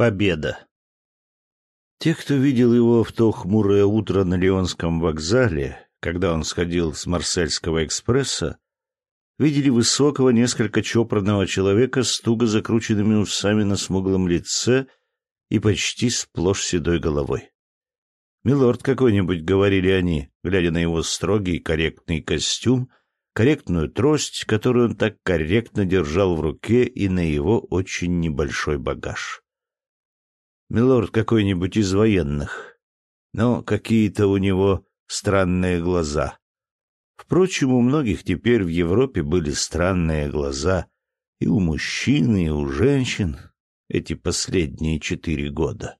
Победа. Те, кто видел его в то хмурое утро на Лионском вокзале, когда он сходил с Марсельского экспресса, видели высокого, несколько чопорного человека с туго закрученными усами на смуглом лице и почти сплошь седой головой. «Милорд какой-нибудь», — говорили они, глядя на его строгий корректный костюм, корректную трость, которую он так корректно держал в руке, и на его очень небольшой багаж милорд какой-нибудь из военных, но какие-то у него странные глаза. Впрочем, у многих теперь в Европе были странные глаза и у мужчин, и у женщин эти последние четыре года.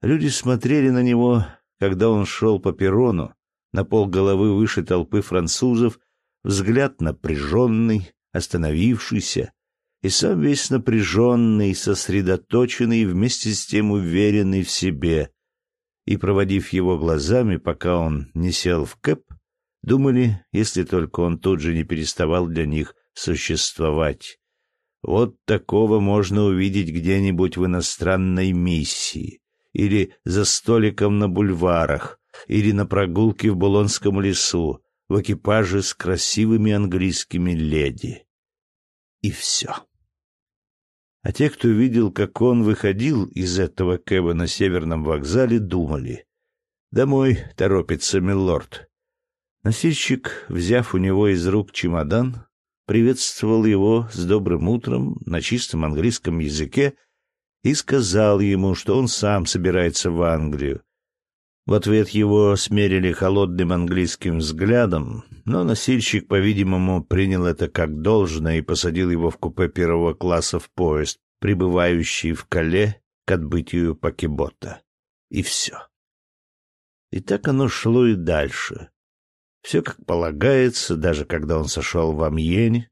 Люди смотрели на него, когда он шел по перрону, на пол головы выше толпы французов, взгляд напряженный, остановившийся, и сам весь напряженный, сосредоточенный вместе с тем уверенный в себе. И, проводив его глазами, пока он не сел в кэп, думали, если только он тут же не переставал для них существовать. Вот такого можно увидеть где-нибудь в иностранной миссии, или за столиком на бульварах, или на прогулке в Булонском лесу, в экипаже с красивыми английскими леди. И все. А те, кто видел, как он выходил из этого кэба на северном вокзале, думали. «Домой торопится милорд». Носильщик, взяв у него из рук чемодан, приветствовал его с добрым утром на чистом английском языке и сказал ему, что он сам собирается в Англию. В ответ его смерили холодным английским взглядом, но носильщик, по-видимому, принял это как должное и посадил его в купе первого класса в поезд, прибывающий в Кале к отбытию Пакебота. И все. И так оно шло и дальше. Все как полагается, даже когда он сошел в Амьене.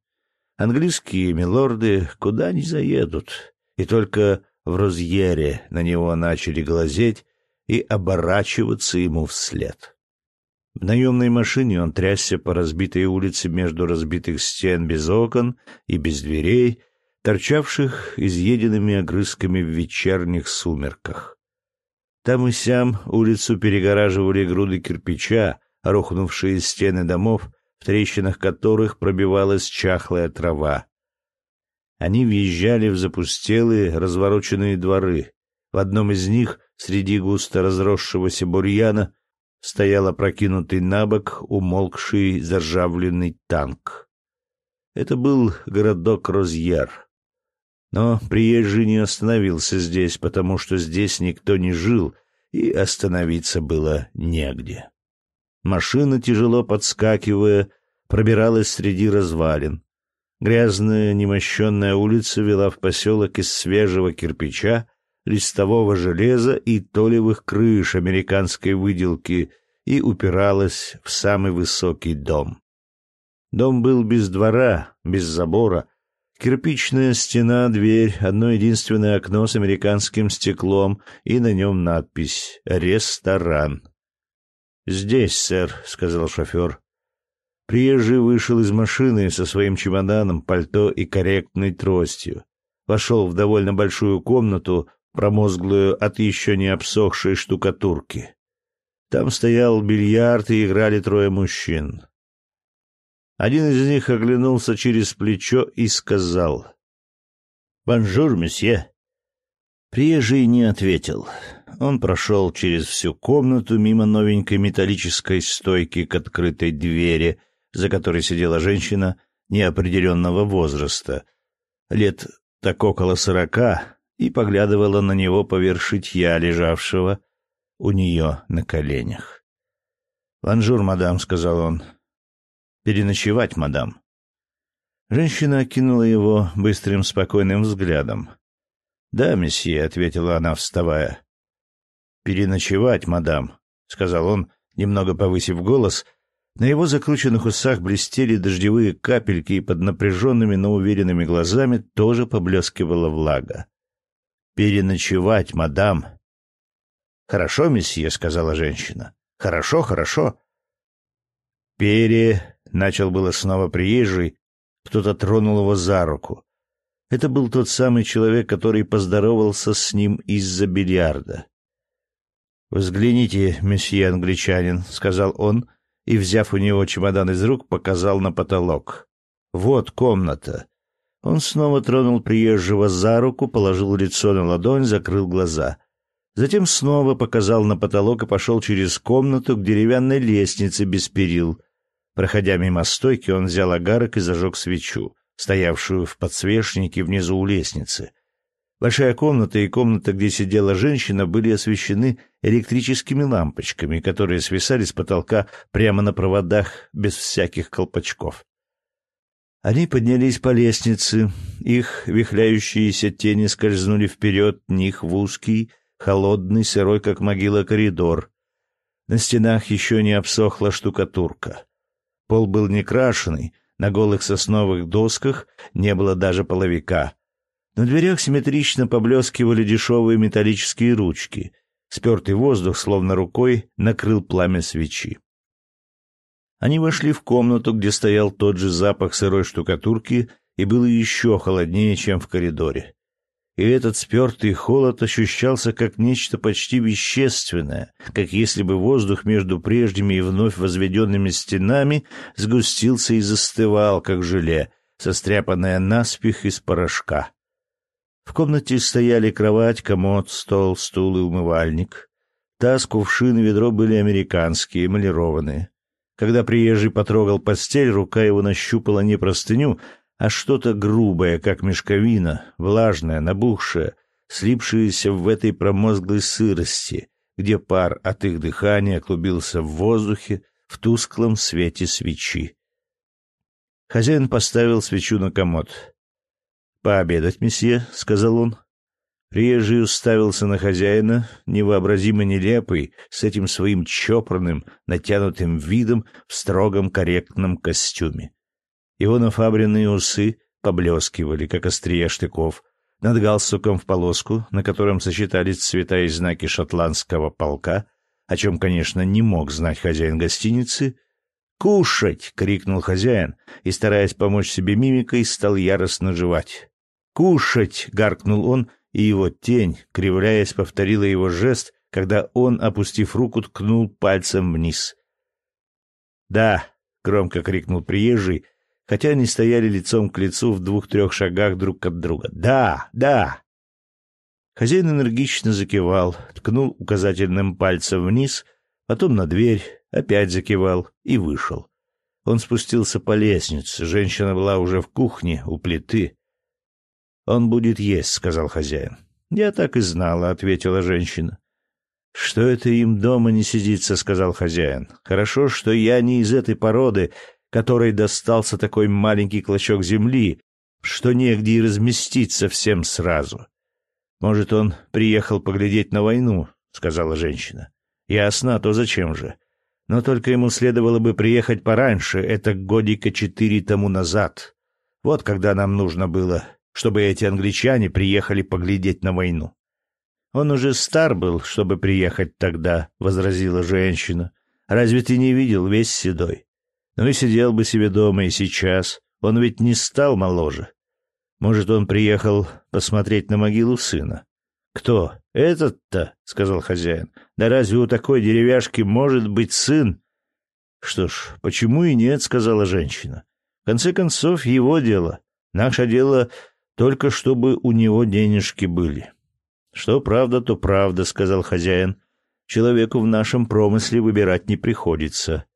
Английские милорды куда ни заедут, и только в Розьере на него начали глазеть и оборачиваться ему вслед. В наемной машине он трясся по разбитой улице между разбитых стен без окон и без дверей, торчавших изъеденными огрызками в вечерних сумерках. Там и сям улицу перегораживали груды кирпича, рухнувшие стены домов, в трещинах которых пробивалась чахлая трава. Они въезжали в запустелые, развороченные дворы. В одном из них, среди густо разросшегося бурьяна, стоял опрокинутый на бок умолкший заржавленный танк. Это был городок Розьер. Но приезжий не остановился здесь, потому что здесь никто не жил, и остановиться было негде. Машина, тяжело подскакивая, пробиралась среди развалин. Грязная, немощенная улица вела в поселок из свежего кирпича, листового железа и толевых крыш американской выделки и упиралась в самый высокий дом. Дом был без двора, без забора. Кирпичная стена, дверь, одно единственное окно с американским стеклом и на нем надпись «Ресторан». «Здесь, сэр», — сказал шофер. Приезжий вышел из машины со своим чемоданом, пальто и корректной тростью. Вошел в довольно большую комнату, промозглую от еще не обсохшей штукатурки. Там стоял бильярд и играли трое мужчин. Один из них оглянулся через плечо и сказал «Bonjour, monsieur». Приезжий не ответил. Он прошел через всю комнату мимо новенькой металлической стойки к открытой двери, за которой сидела женщина неопределенного возраста, лет так около сорока, и поглядывала на него поверх шитья, лежавшего у нее на коленях. «Bonjour, madame», — сказал он. «Переночевать, мадам». Женщина окинула его быстрым спокойным взглядом. «Да, месье», — ответила она, вставая. «Переночевать, мадам», — сказал он, немного повысив голос. На его закрученных усах блестели дождевые капельки, и под напряженными, но уверенными глазами тоже поблескивала влага. «Переночевать, мадам», «Хорошо, месье», — сказала женщина. «Хорошо, хорошо». «Пере...» — начал было снова приезжий. Кто-то тронул его за руку. Это был тот самый человек, который поздоровался с ним из-за бильярда. «Взгляните, месье англичанин», — сказал он, и, взяв у него чемодан из рук, показал на потолок. «Вот комната». Он снова тронул приезжего за руку, положил лицо на ладонь, закрыл глаза. Затем снова показал на потолок и пошел через комнату к деревянной лестнице без перил. Проходя мимо стойки, он взял огарок и зажег свечу, стоявшую в подсвечнике внизу у лестницы. Большая комната и комната, где сидела женщина, были освещены электрическими лампочками, которые свисали с потолка прямо на проводах без всяких колпачков. Они поднялись по лестнице, их вихляющиеся тени скользнули вперед них в узкий, холодный, сырой, как могила, коридор. На стенах еще не обсохла штукатурка. Пол был не крашеный, на голых сосновых досках не было даже половика — на дверях симметрично поблескивали дешевые металлические ручки. Спертый воздух, словно рукой, накрыл пламя свечи. Они вошли в комнату, где стоял тот же запах сырой штукатурки, и было еще холоднее, чем в коридоре. И этот спертый холод ощущался как нечто почти вещественное, как если бы воздух между прежними и вновь возведенными стенами сгустился и застывал, как желе, состряпанное наспех из порошка. В комнате стояли кровать, комод, стол, стул и умывальник. Таз, кувшин и ведро были американские, эмалированные. Когда приезжий потрогал постель, рука его нащупала не простыню, а что-то грубое, как мешковина, влажное, набухшее, слипшееся в этой промозглой сырости, где пар от их дыхания клубился в воздухе в тусклом свете свечи. Хозяин поставил свечу на комод. «Пообедать, месье», — сказал он. Приезжий уставился на хозяина, невообразимо нелепый, с этим своим чопорным, натянутым видом в строгом корректном костюме. Его нафабренные усы поблескивали, как острия штыков, над галстуком в полоску, на котором сочетались цвета и знаки шотландского полка, о чем, конечно, не мог знать хозяин гостиницы, «Кушать!» — крикнул хозяин и, стараясь помочь себе мимикой, стал яростно жевать. «Кушать!» — гаркнул он, и его тень, кривляясь, повторила его жест, когда он, опустив руку, ткнул пальцем вниз. «Да!» — громко крикнул приезжий, хотя они стояли лицом к лицу в двух-трех шагах друг от друга. «Да! Да!» Хозяин энергично закивал, ткнул указательным пальцем вниз, потом на дверь, опять закивал и вышел. Он спустился по лестнице, женщина была уже в кухне, у плиты. «Он будет есть», — сказал хозяин. «Я так и знала», — ответила женщина. «Что это им дома не сидится», — сказал хозяин. «Хорошо, что я не из этой породы, которой достался такой маленький клочок земли, что негде и разместиться всем сразу». «Может, он приехал поглядеть на войну», — сказала женщина. «Ясно, а то зачем же? Но только ему следовало бы приехать пораньше, это годика четыре тому назад. Вот когда нам нужно было чтобы эти англичане приехали поглядеть на войну. Он уже стар был, чтобы приехать тогда, возразила женщина. Разве ты не видел весь седой? Ну и сидел бы себе дома и сейчас. Он ведь не стал моложе. Может, он приехал посмотреть на могилу сына? Кто? Этот-то, сказал хозяин. Да разве у такой деревяшки может быть сын? Что ж, почему и нет, сказала женщина. В конце концов, его дело. Наше дело только чтобы у него денежки были. Что правда, то правда, сказал хозяин. Человеку в нашем промысле выбирать не приходится.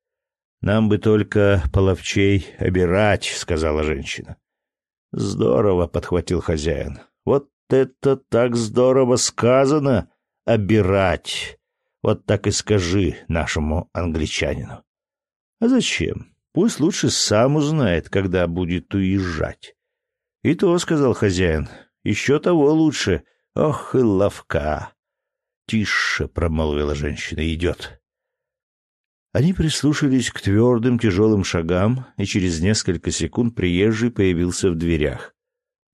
Нам бы только половчей обирать, сказала женщина. Здорово, подхватил хозяин. Вот это так здорово сказано обирать. Вот так и скажи нашему англичанину. А зачем? Пусть лучше сам узнает, когда будет уезжать. «И то», — сказал хозяин, — «еще того лучше. Ох и ловка!» «Тише», — промолвила женщина, — «идет». Они прислушались к твердым тяжелым шагам, и через несколько секунд приезжий появился в дверях.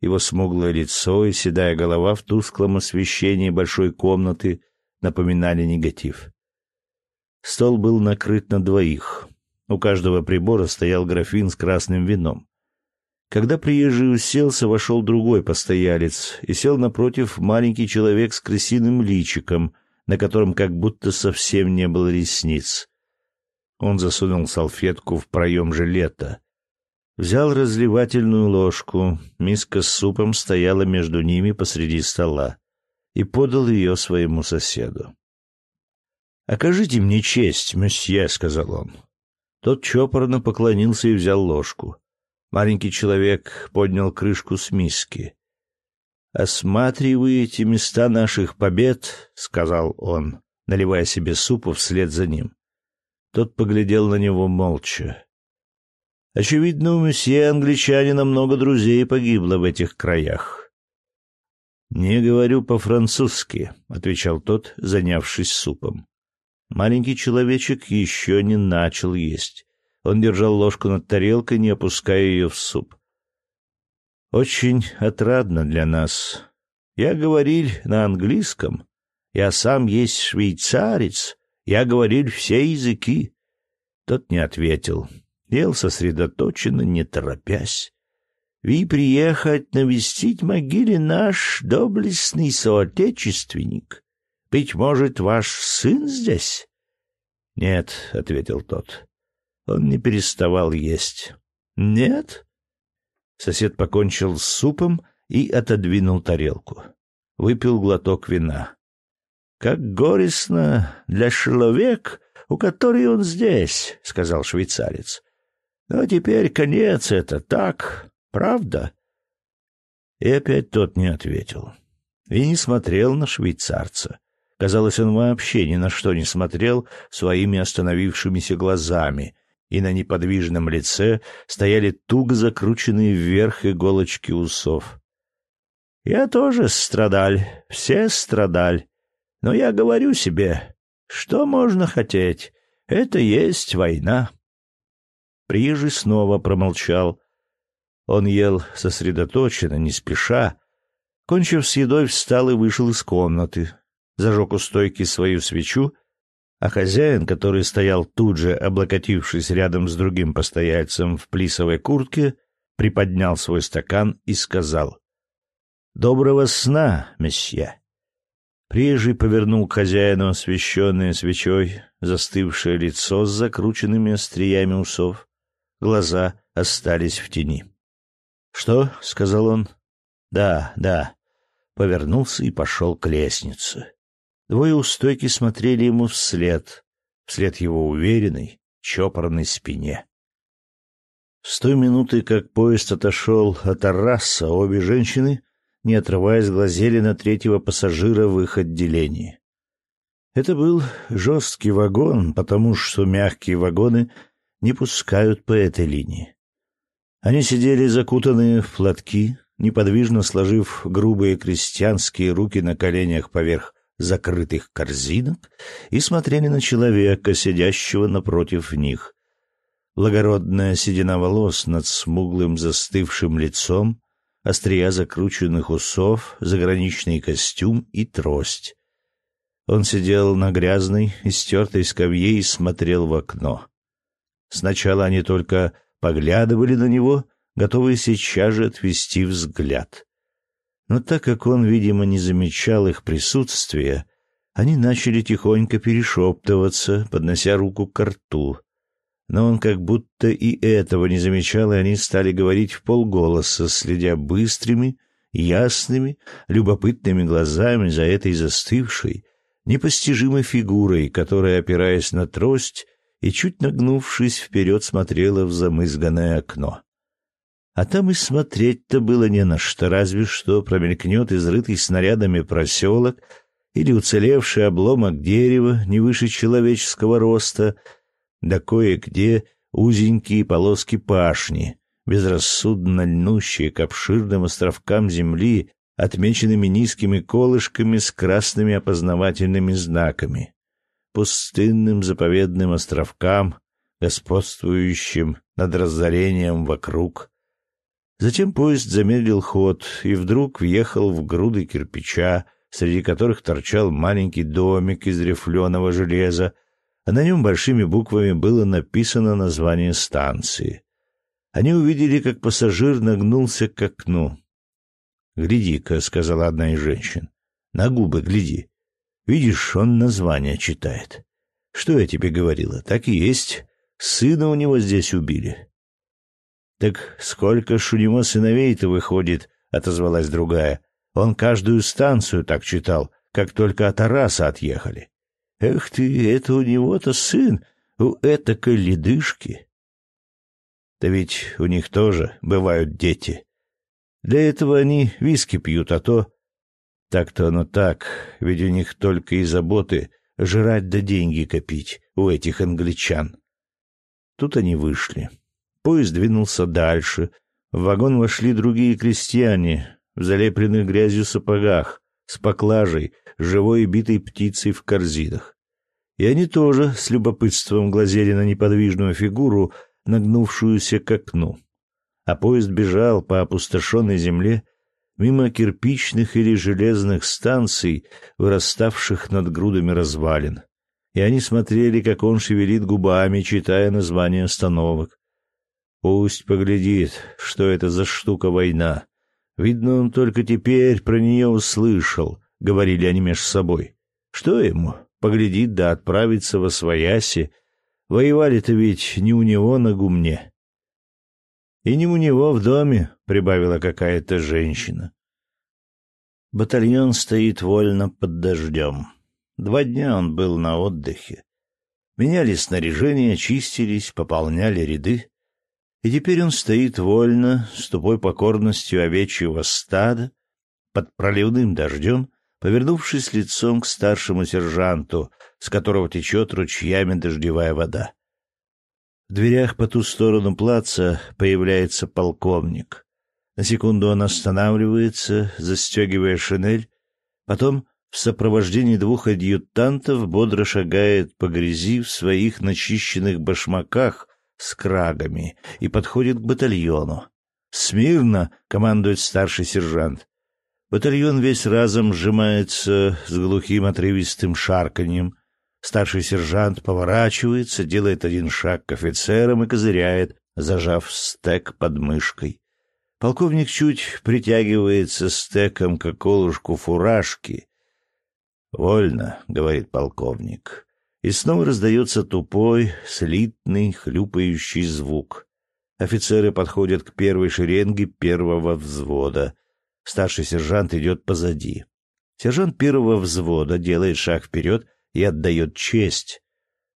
Его смуглое лицо и седая голова в тусклом освещении большой комнаты напоминали негатив. Стол был накрыт на двоих. У каждого прибора стоял графин с красным вином. Когда приезжий уселся, вошел другой постоялец и сел напротив маленький человек с крысиным личиком, на котором как будто совсем не было ресниц. Он засунул салфетку в проем жилета. Взял разливательную ложку, миска с супом стояла между ними посреди стола, и подал ее своему соседу. «Окажите мне честь, месье», — сказал он. Тот чопорно поклонился и взял ложку. Маленький человек поднял крышку с миски. «Осматриваете места наших побед», — сказал он, наливая себе супу вслед за ним. Тот поглядел на него молча. «Очевидно, у месье англичанина много друзей погибло в этих краях». «Не говорю по-французски», — отвечал тот, занявшись супом. Маленький человечек еще не начал есть. Он держал ложку над тарелкой, не опуская ее в суп. «Очень отрадно для нас. Я говорил на английском. Я сам есть швейцарец. Я говорил все языки». Тот не ответил. Ел сосредоточенно, не торопясь. «Ви приехать навестить могиле наш доблестный соотечественник. Быть может, ваш сын здесь?» «Нет», — ответил тот. Он не переставал есть. «Нет?» Сосед покончил с супом и отодвинул тарелку. Выпил глоток вина. «Как горестно для человека, у которой он здесь», — сказал швейцарец. «Но теперь конец это, так, правда?» И опять тот не ответил. И не смотрел на швейцарца. Казалось, он вообще ни на что не смотрел своими остановившимися глазами, и на неподвижном лице стояли туго закрученные вверх иголочки усов. «Я тоже страдаль, все страдаль, но я говорю себе, что можно хотеть, это есть война». Приезжий снова промолчал. Он ел сосредоточенно, не спеша. Кончив с едой, встал и вышел из комнаты. Зажег у стойки свою свечу а хозяин, который стоял тут же, облокотившись рядом с другим постояльцем в плисовой куртке, приподнял свой стакан и сказал «Доброго сна, месье!» Приезжий повернул к хозяину освещенное свечой застывшее лицо с закрученными остриями усов. Глаза остались в тени. «Что?» — сказал он. «Да, да». Повернулся и пошел к лестнице. Двое у стойки смотрели ему вслед, вслед его уверенной, чопорной спине. С той минуты, как поезд отошел от Арраса, обе женщины, не отрываясь, глазели на третьего пассажира в их отделении. Это был жесткий вагон, потому что мягкие вагоны не пускают по этой линии. Они сидели закутанные в платки, неподвижно сложив грубые крестьянские руки на коленях поверх закрытых корзинок и смотрели на человека, сидящего напротив них. Благородная седина волос над смуглым застывшим лицом, острия закрученных усов, заграничный костюм и трость. Он сидел на грязной, истертой скамье и смотрел в окно. Сначала они только поглядывали на него, готовые сейчас же отвести взгляд. Но так как он, видимо, не замечал их присутствия, они начали тихонько перешептываться, поднося руку к рту. Но он как будто и этого не замечал, и они стали говорить в полголоса, следя быстрыми, ясными, любопытными глазами за этой застывшей, непостижимой фигурой, которая, опираясь на трость и чуть нагнувшись вперед, смотрела в замызганное окно. А там и смотреть-то было не на что, разве что промелькнет изрытый снарядами проселок или уцелевший обломок дерева не выше человеческого роста, да кое-где узенькие полоски пашни, безрассудно льнущие к обширным островкам земли, отмеченными низкими колышками с красными опознавательными знаками, пустынным заповедным островкам, господствующим над разорением вокруг, Затем поезд замедлил ход и вдруг въехал в груды кирпича, среди которых торчал маленький домик из рифленого железа, а на нем большими буквами было написано название станции. Они увидели, как пассажир нагнулся к окну. «Гляди-ка», — сказала одна из женщин, — «на губы гляди. Видишь, он название читает. Что я тебе говорила? Так и есть. Сына у него здесь убили». «Так сколько ж у него сыновей-то выходит?» — отозвалась другая. «Он каждую станцию так читал, как только от Араса отъехали. Эх ты, это у него-то сын, у этакой ледышки». Да ведь у них тоже бывают дети. Для этого они виски пьют, а то... Так-то оно так, ведь у них только и заботы жрать да деньги копить у этих англичан. Тут они вышли. Поезд двинулся дальше. В вагон вошли другие крестьяне в залепленных грязью сапогах, с поклажей, живой и битой птицей в корзинах. И они тоже с любопытством глазели на неподвижную фигуру, нагнувшуюся к окну. А поезд бежал по опустошенной земле мимо кирпичных или железных станций, выраставших над грудами развалин. И они смотрели, как он шевелит губами, читая названия остановок. Пусть поглядит, что это за штука война. Видно, он только теперь про нее услышал, — говорили они между собой. Что ему? Поглядит да отправится во свояси, Воевали-то ведь не у него на гумне. И не у него в доме, прибавила какая-то женщина. Батальон стоит вольно под дождем. Два дня он был на отдыхе. Меняли снаряжение, чистились, пополняли ряды. И теперь он стоит вольно, с тупой покорностью овечьего стада, под проливным дождем, повернувшись лицом к старшему сержанту, с которого течет ручьями дождевая вода. В дверях по ту сторону плаца появляется полковник. На секунду он останавливается, застегивая шинель, потом в сопровождении двух адъютантов бодро шагает по грязи в своих начищенных башмаках с крагами и подходит к батальону. «Смирно!» — командует старший сержант. Батальон весь разом сжимается с глухим отрывистым шарканьем. Старший сержант поворачивается, делает один шаг к офицерам и козыряет, зажав стек под мышкой. Полковник чуть притягивается стеком к околушку фуражки. «Вольно», — говорит полковник. И снова раздается тупой, слитный, хлюпающий звук. Офицеры подходят к первой шеренге первого взвода. Старший сержант идет позади. Сержант первого взвода делает шаг вперед и отдает честь.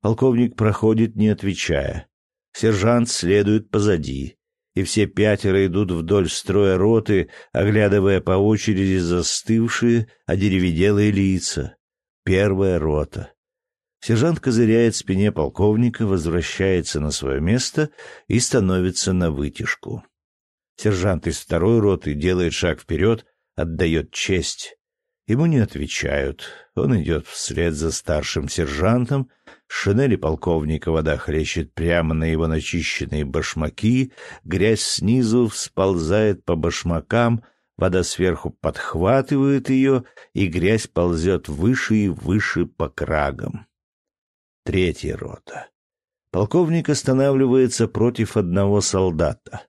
Полковник проходит, не отвечая. Сержант следует позади, и все пятеро идут вдоль строя роты, оглядывая по очереди застывшие, одеревенелые лица. Первая рота. Сержант козыряет спине полковника, возвращается на свое место и становится на вытяжку. Сержант из второй роты делает шаг вперед, отдает честь. Ему не отвечают. Он идет вслед за старшим сержантом. Шинели полковника вода хлещет прямо на его начищенные башмаки. Грязь снизу всползает по башмакам. Вода сверху подхватывает ее, и грязь ползет выше и выше по крагам. Третья рота. Полковник останавливается против одного солдата.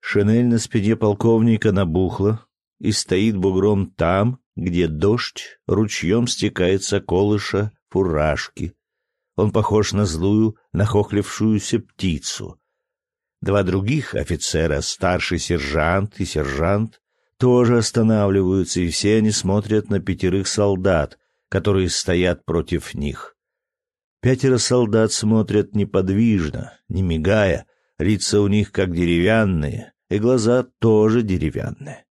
Шинель на спине полковника набухла и стоит бугром там, где дождь ручьем стекает с околыша фуражки. Он похож на злую, нахохлившуюся птицу. Два других офицера, старший сержант и сержант, тоже останавливаются, и все они смотрят на пятерых солдат, которые стоят против них. Пятеро солдат смотрят неподвижно, не мигая, лица у них как деревянные, и глаза тоже деревянные.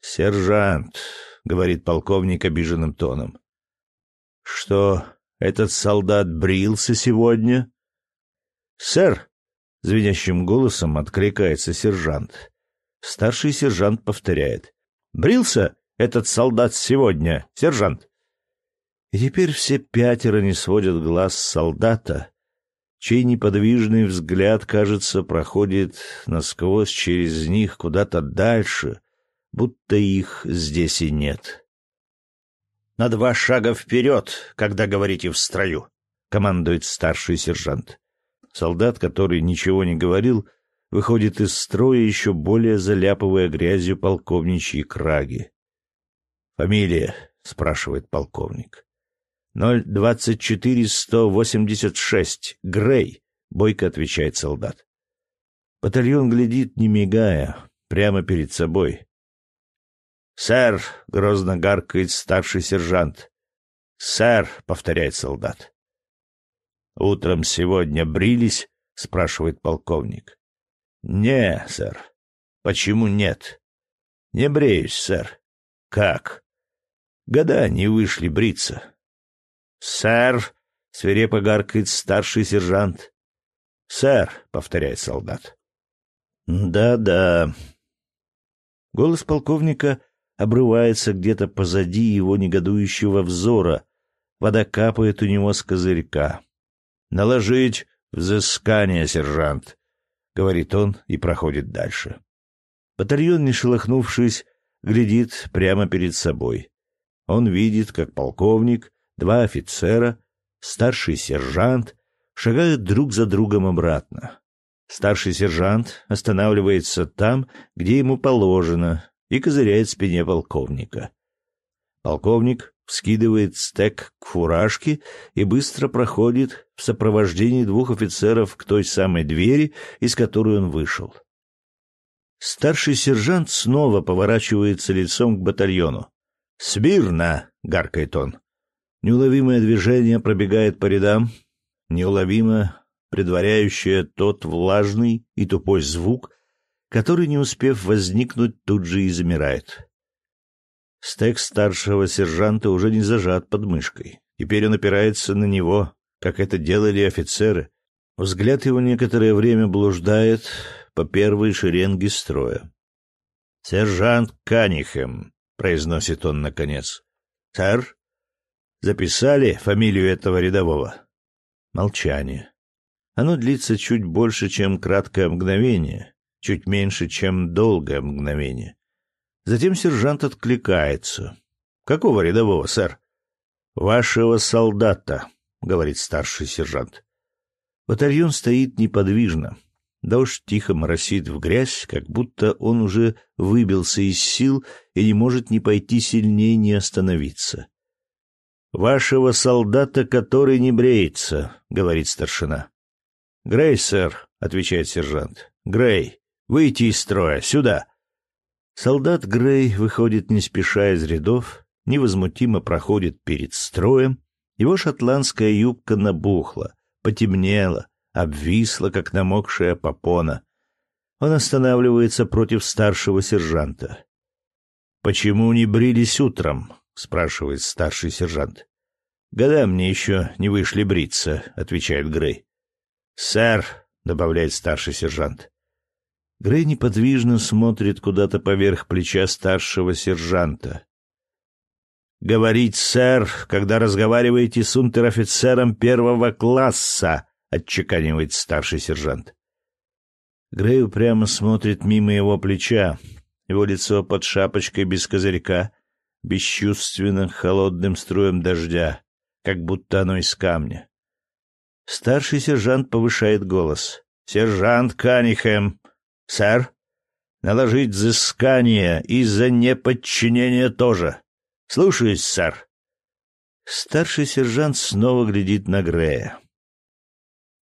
«Сержант», — говорит полковник обиженным тоном. «Что, этот солдат брился сегодня?» «Сэр!» — звенящим голосом откликается сержант. Старший сержант повторяет. «Брился этот солдат сегодня, сержант?» И теперь все пятеро не сводят глаз с солдата, чей неподвижный взгляд, кажется, проходит насквозь через них куда-то дальше, будто их здесь и нет. «На два шага вперед, когда говорите в строю», — командует старший сержант. Солдат, который ничего не говорил, выходит из строя, еще более заляпывая грязью полковничьи краги. «Фамилия?» — спрашивает полковник. «Ноль двадцать четыре сто восемьдесят шесть. Грей», — бойко отвечает солдат. Батальон глядит, не мигая, прямо перед собой. «Сэр!» — грозно гаркает старший сержант. «Сэр!» — повторяет солдат. «Утром сегодня брились?» — спрашивает полковник. «Не, сэр». «Почему нет?» «Не бреюсь, сэр». «Как?» «Года не вышли бриться». «Сэр!» — свирепо гаркает старший сержант. «Сэр!» — повторяет солдат. «Да-да». Голос полковника обрывается где-то позади его негодующего взора. Вода капает у него с козырька. «Наложить взыскание, сержант», — говорит он и проходит дальше. Батальон, не шелохнувшись, глядит прямо перед собой. Он видит, как полковник, два офицера, старший сержант шагают друг за другом обратно. Старший сержант останавливается там, где ему положено, и козыряет спине полковника. Полковник вскидывает стек к фуражке и быстро проходит в сопровождении двух офицеров к той самой двери, из которой он вышел. Старший сержант снова поворачивается лицом к батальону. «Смирно!» — гаркает он. Неуловимое движение пробегает по рядам, неуловимо предваряющее тот влажный и тупой звук, который, не успев возникнуть, тут же и замирает. Стек старшего сержанта уже не зажат под мышкой. Теперь он опирается на него, как это делали офицеры. Взгляд его некоторое время блуждает по первой шеренге строя. «Сержант Канихем», — произносит он наконец. «Сэр?» «Записали фамилию этого рядового?» Молчание. Оно длится чуть больше, чем краткое мгновение, чуть меньше, чем долгое мгновение. Затем сержант откликается. «Какого рядового, сэр?» «Вашего солдата», — говорит старший сержант. Батальон стоит неподвижно. Дождь тихо моросит в грязь, как будто он уже выбился из сил и не может ни пойти сильнее, ни остановиться. «Вашего солдата, который не бреется», — говорит старшина. «Грей, сэр», — отвечает сержант. «Грей». Выйти из строя! Сюда!» Солдат Грей выходит не спеша из рядов, невозмутимо проходит перед строем. Его шотландская юбка набухла, потемнела, обвисла, как намокшая попона. Он останавливается против старшего сержанта. «Почему не брились утром?» — спрашивает старший сержант. «Года мне еще не вышли бриться», — отвечает Грей. «Сэр», — добавляет старший сержант, Грей неподвижно смотрит куда-то поверх плеча старшего сержанта. «Говорить, сэр, когда разговариваете с унтер-офицером первого класса», — отчеканивает старший сержант. Грей упрямо смотрит мимо его плеча. Его лицо под шапочкой без козырька, бесчувственно холодным струем дождя, как будто оно из камня. Старший сержант повышает голос. «Сержант Канихэм, «Сэр, наложить взыскание из-за неподчинения тоже. Слушаюсь, сэр». Старший сержант снова глядит на Грея.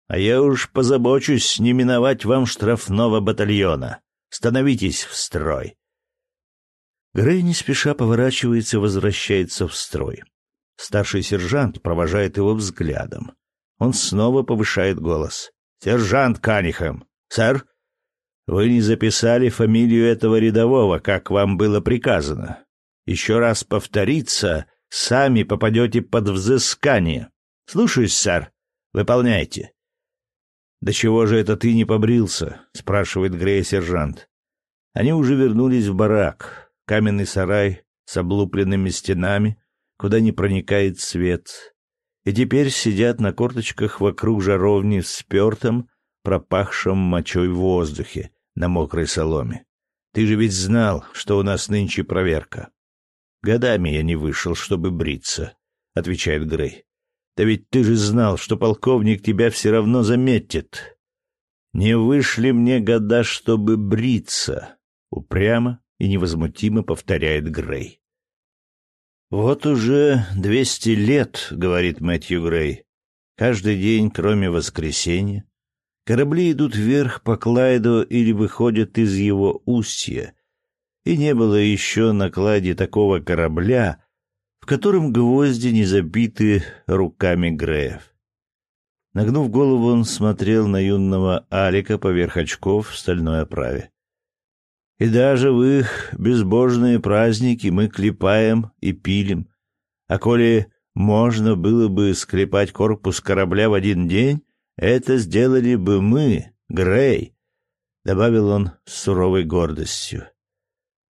«А я уж позабочусь не миновать вам штрафного батальона. Становитесь в строй». Грей не спеша поворачивается и возвращается в строй. Старший сержант провожает его взглядом. Он снова повышает голос. «Сержант Канихам! Сэр, вы не записали фамилию этого рядового, как вам было приказано. Еще раз повторится, сами попадете под взыскание. Слушаюсь, сэр. Выполняйте. «Да чего же это ты не побрился?» — спрашивает Грея сержант. Они уже вернулись в барак, каменный сарай с облупленными стенами, куда не проникает свет, и теперь сидят на корточках вокруг жаровни в спертом, пропахшем мочой воздухе, на мокрой соломе. Ты же ведь знал, что у нас нынче проверка. Годами я не вышел, чтобы бриться, — отвечает Грей. Да ведь ты же знал, что полковник тебя все равно заметит. Не вышли мне года, чтобы бриться, упрямо и невозмутимо повторяет Грей. Вот уже двести лет, говорит Мэтью Грей. Каждый день, кроме воскресенья, корабли идут вверх по Клайду или выходят из его устья, и не было еще на Кладе такого корабля, в котором гвозди не забиты руками Греев. Нагнув голову, он смотрел на юного Алика поверх очков в стальной оправе. И даже в их безбожные праздники мы клепаем и пилим. А коли можно было бы склепать корпус корабля в один день, это сделали бы мы, Грей, — добавил он с суровой гордостью.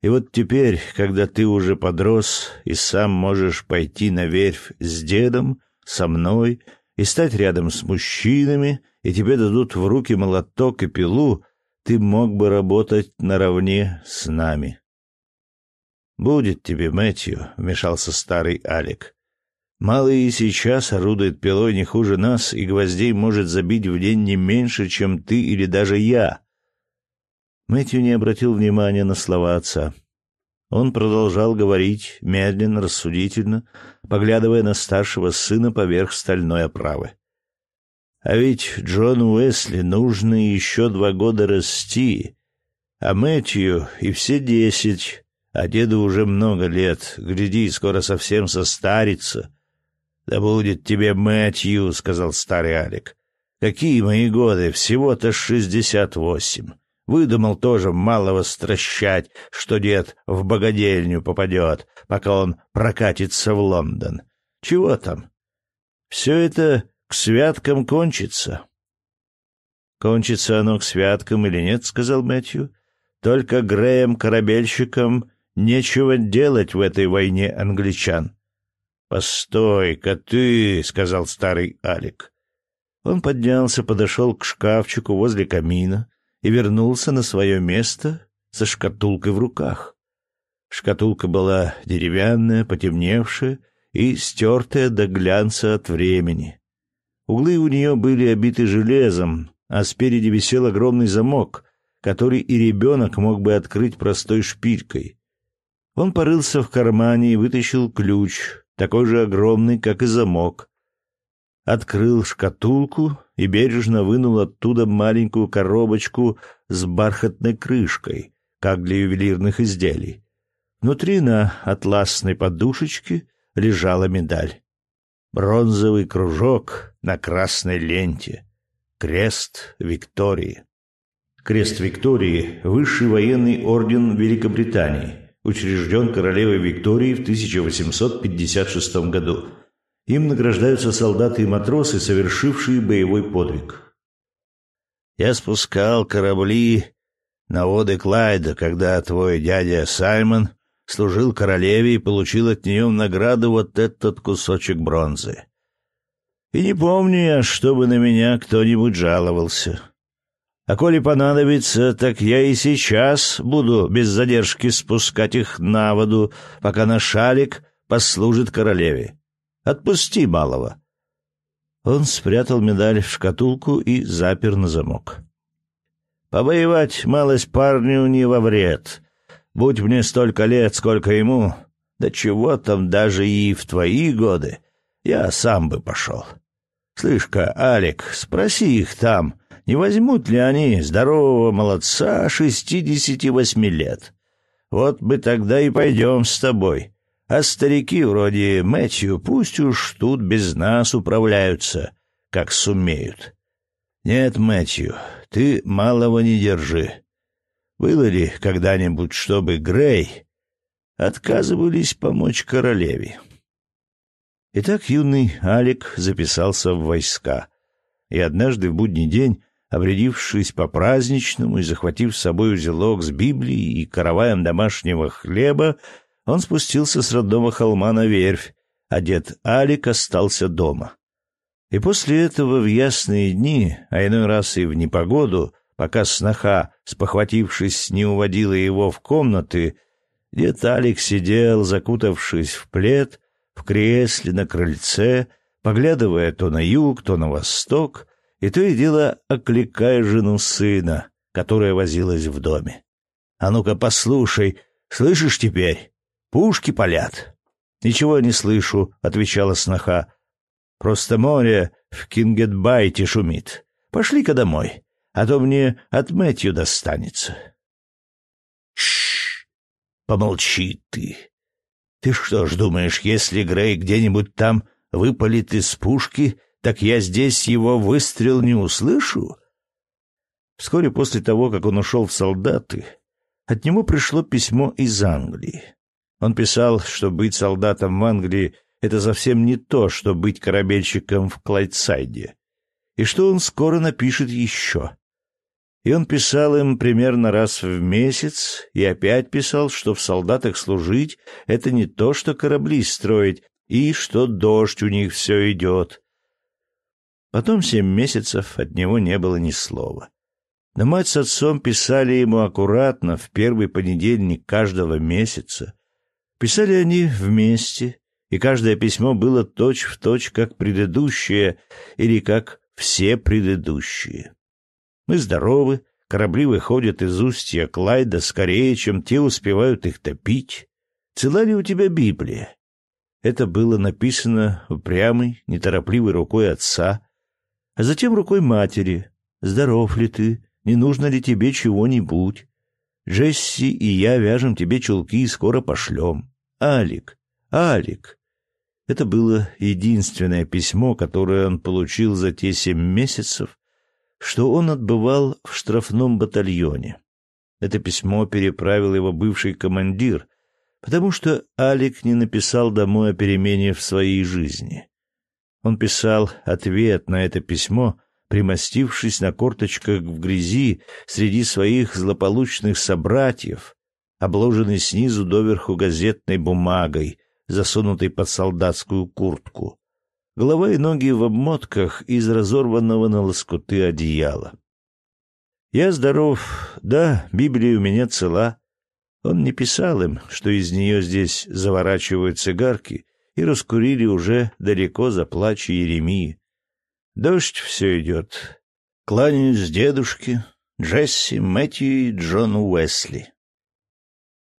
И вот теперь, когда ты уже подрос и сам можешь пойти на верфь с дедом, со мной, и стать рядом с мужчинами, и тебе дадут в руки молоток и пилу, ты мог бы работать наравне с нами. «Будет тебе, Мэтью», — вмешался старый Алик. «Малый и сейчас орудует пилой не хуже нас, и гвоздей может забить в день не меньше, чем ты или даже я. Мэтью не обратил внимания на слова отца. Он продолжал говорить, медленно, рассудительно, поглядывая на старшего сына поверх стальной оправы. А ведь Джону Уэсли нужно еще два года расти, а Мэтью и все десять, а деду уже много лет, гляди, скоро совсем состарится. — Да будет тебе Мэтью, — сказал старый Алик. — Какие мои годы, всего-то шестьдесят восемь. Выдумал тоже малого стращать, что дед в богадельню попадет, пока он прокатится в Лондон. Чего там? Все это к святкам кончится. Кончится оно к святкам или нет, сказал Мэтью. Только Греем корабельщикам нечего делать в этой войне англичан. Постой-ка ты, сказал старый Алик. Он поднялся, подошел к шкафчику возле камина, и вернулся на свое место со шкатулкой в руках. Шкатулка была деревянная, потемневшая и стертая до глянца от времени. Углы у нее были обиты железом, а спереди висел огромный замок, который и ребенок мог бы открыть простой шпилькой. Он порылся в кармане и вытащил ключ, такой же огромный, как и замок, открыл шкатулку и бережно вынул оттуда маленькую коробочку с бархатной крышкой, как для ювелирных изделий. Внутри на атласной подушечке лежала медаль. Бронзовый кружок на красной ленте. Крест Виктории. Крест Виктории — высший военный орден Великобритании, учрежден королевой Викторией в 1856 году — им награждаются солдаты и матросы, совершившие боевой подвиг. Я спускал корабли на воды Клайда, когда твой дядя Саймон служил королеве и получил от нее в награду вот этот кусочек бронзы. И не помню я, чтобы на меня кто-нибудь жаловался. А коли понадобится, так я и сейчас буду без задержки спускать их на воду, пока наш шалик послужит королеве. Отпусти малого. Он спрятал медаль в шкатулку и запер на замок. Побоевать малость парню не во вред. Будь мне столько лет, сколько ему, да чего там даже и в твои годы, я сам бы пошел. Слышь-ка, Алик, спроси их там, не возьмут ли они здорового молодца шестидесяти восьми лет. Вот мы тогда и пойдем с тобой. А старики вроде Мэтью пусть уж тут без нас управляются, как сумеют. Нет, Мэтью, ты малого не держи. Было ли когда-нибудь, чтобы Грей отказывались помочь королеве? Итак, юный Алик записался в войска, и однажды в будний день, обрядившись по-праздничному и захватив с собой узелок с Библией и караваем домашнего хлеба, он спустился с родного холма на верфь, а дед Алик остался дома. И после этого в ясные дни, а иной раз и в непогоду, пока сноха, спохватившись, не уводила его в комнаты, дед Алик сидел, закутавшись в плед, в кресле на крыльце, поглядывая то на юг, то на восток, и то и дело окликая жену сына, которая возилась в доме. «А ну-ка послушай, слышишь теперь? Пушки палят». «Ничего не слышу», — отвечала сноха. «Просто море в Кингетбайте шумит. Пошли-ка домой, а то мне от Мэтью достанется». «Шш! Помолчи ты. Ты что ж думаешь, если Грей где-нибудь там выпалит из пушки, так я здесь его выстрел не услышу?» Вскоре после того, как он ушел в солдаты, от него пришло письмо из Англии. Он писал, что быть солдатом в Англии — это совсем не то, что быть корабельщиком в Клайдсайде, и что он скоро напишет еще. И он писал им примерно раз в месяц, и опять писал, что в солдатах служить — это не то, что корабли строить, и что дождь у них все идет. Потом семь месяцев от него не было ни слова. Но мать с отцом писали ему аккуратно в первый понедельник каждого месяца. Писали они вместе, и каждое письмо было точь-в-точь, точь, как предыдущее или как все предыдущие. Мы здоровы, корабли выходят из устья Клайда скорее, чем те успевают их топить. Цела ли у тебя Библия? Это было написано упрямой, неторопливой рукой отца, а затем рукой матери. Здоров ли ты? Не нужно ли тебе чего-нибудь? Джесси и я вяжем тебе чулки и скоро пошлем. Алик, Алик. Это было единственное письмо, которое он получил за те семь месяцев, что он отбывал в штрафном батальоне. Это письмо переправил его бывший командир, потому что Алик не написал домой о перемене в своей жизни. Он писал ответ на это письмо примостившись на корточках в грязи среди своих злополучных собратьев, обложенный снизу доверху газетной бумагой, засунутой под солдатскую куртку. Голова и ноги в обмотках из разорванного на лоскуты одеяла. «Я здоров. Да, Библия у меня цела». Он не писал им, что из нее здесь заворачивают цигарки, и раскурили уже далеко за плач Еремии. Дождь все идет. Кланяюсь дедушке, Джесси, Мэтью и Джону Уэсли.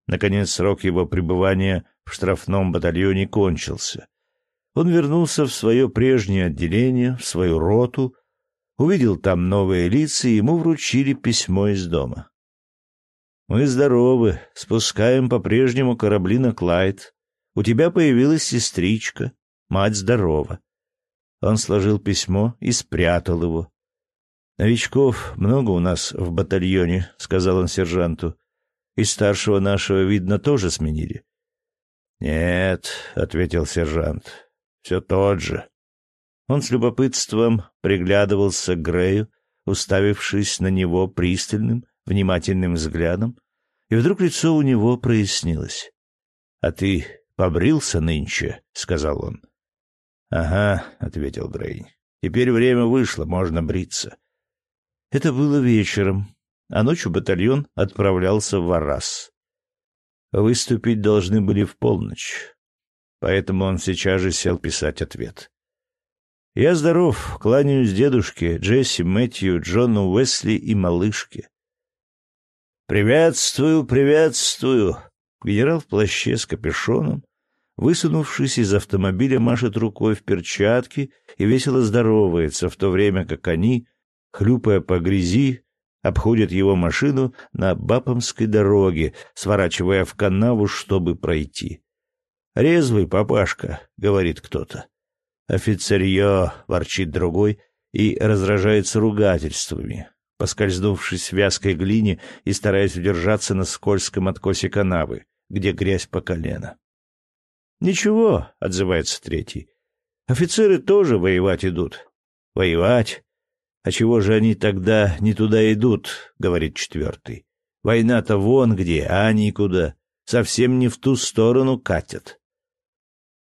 Наконец срок его пребывания в штрафном батальоне кончился. Он вернулся в свое прежнее отделение, в свою роту, увидел там новые лица, и ему вручили письмо из дома. «Мы здоровы, спускаем по-прежнему корабли на Клайд. У тебя появилась сестричка, мать здорова. Он сложил письмо и спрятал его. «Новичков много у нас в батальоне», — сказал он сержанту. «И старшего нашего, видно, тоже сменили». «Нет», — ответил сержант, — «все тот же». Он с любопытством приглядывался к Грею, уставившись на него пристальным, внимательным взглядом, и вдруг лицо у него прояснилось. «А ты побрился нынче?» — сказал он. «Ага», — ответил Грей. «Теперь время вышло, можно бриться». Это было вечером, а ночью батальон отправлялся в Арас. Выступить должны были в полночь, поэтому он сейчас же сел писать ответ. «Я здоров, кланяюсь дедушке, Джесси, Мэтью, Джону Уэсли и малышке». «Приветствую, приветствую!» Генерал в плаще с капюшоном высунувшись из автомобиля, машет рукой в перчатке и весело здоровается, в то время как они, хлюпая по грязи, обходят его машину на Бапомской дороге, сворачивая в канаву, чтобы пройти. «Резвый папашка», — говорит кто-то. «Офицерье», — ворчит другой и разражается ругательствами, поскользнувшись в вязкой глине и стараясь удержаться на скользком откосе канавы, где грязь по колено. «Ничего», — отзывается третий. «Офицеры тоже воевать идут». «Воевать? А чего же они тогда не туда идут?» — говорит четвертый. «Война-то вон где, а они куда? Совсем не в ту сторону катят».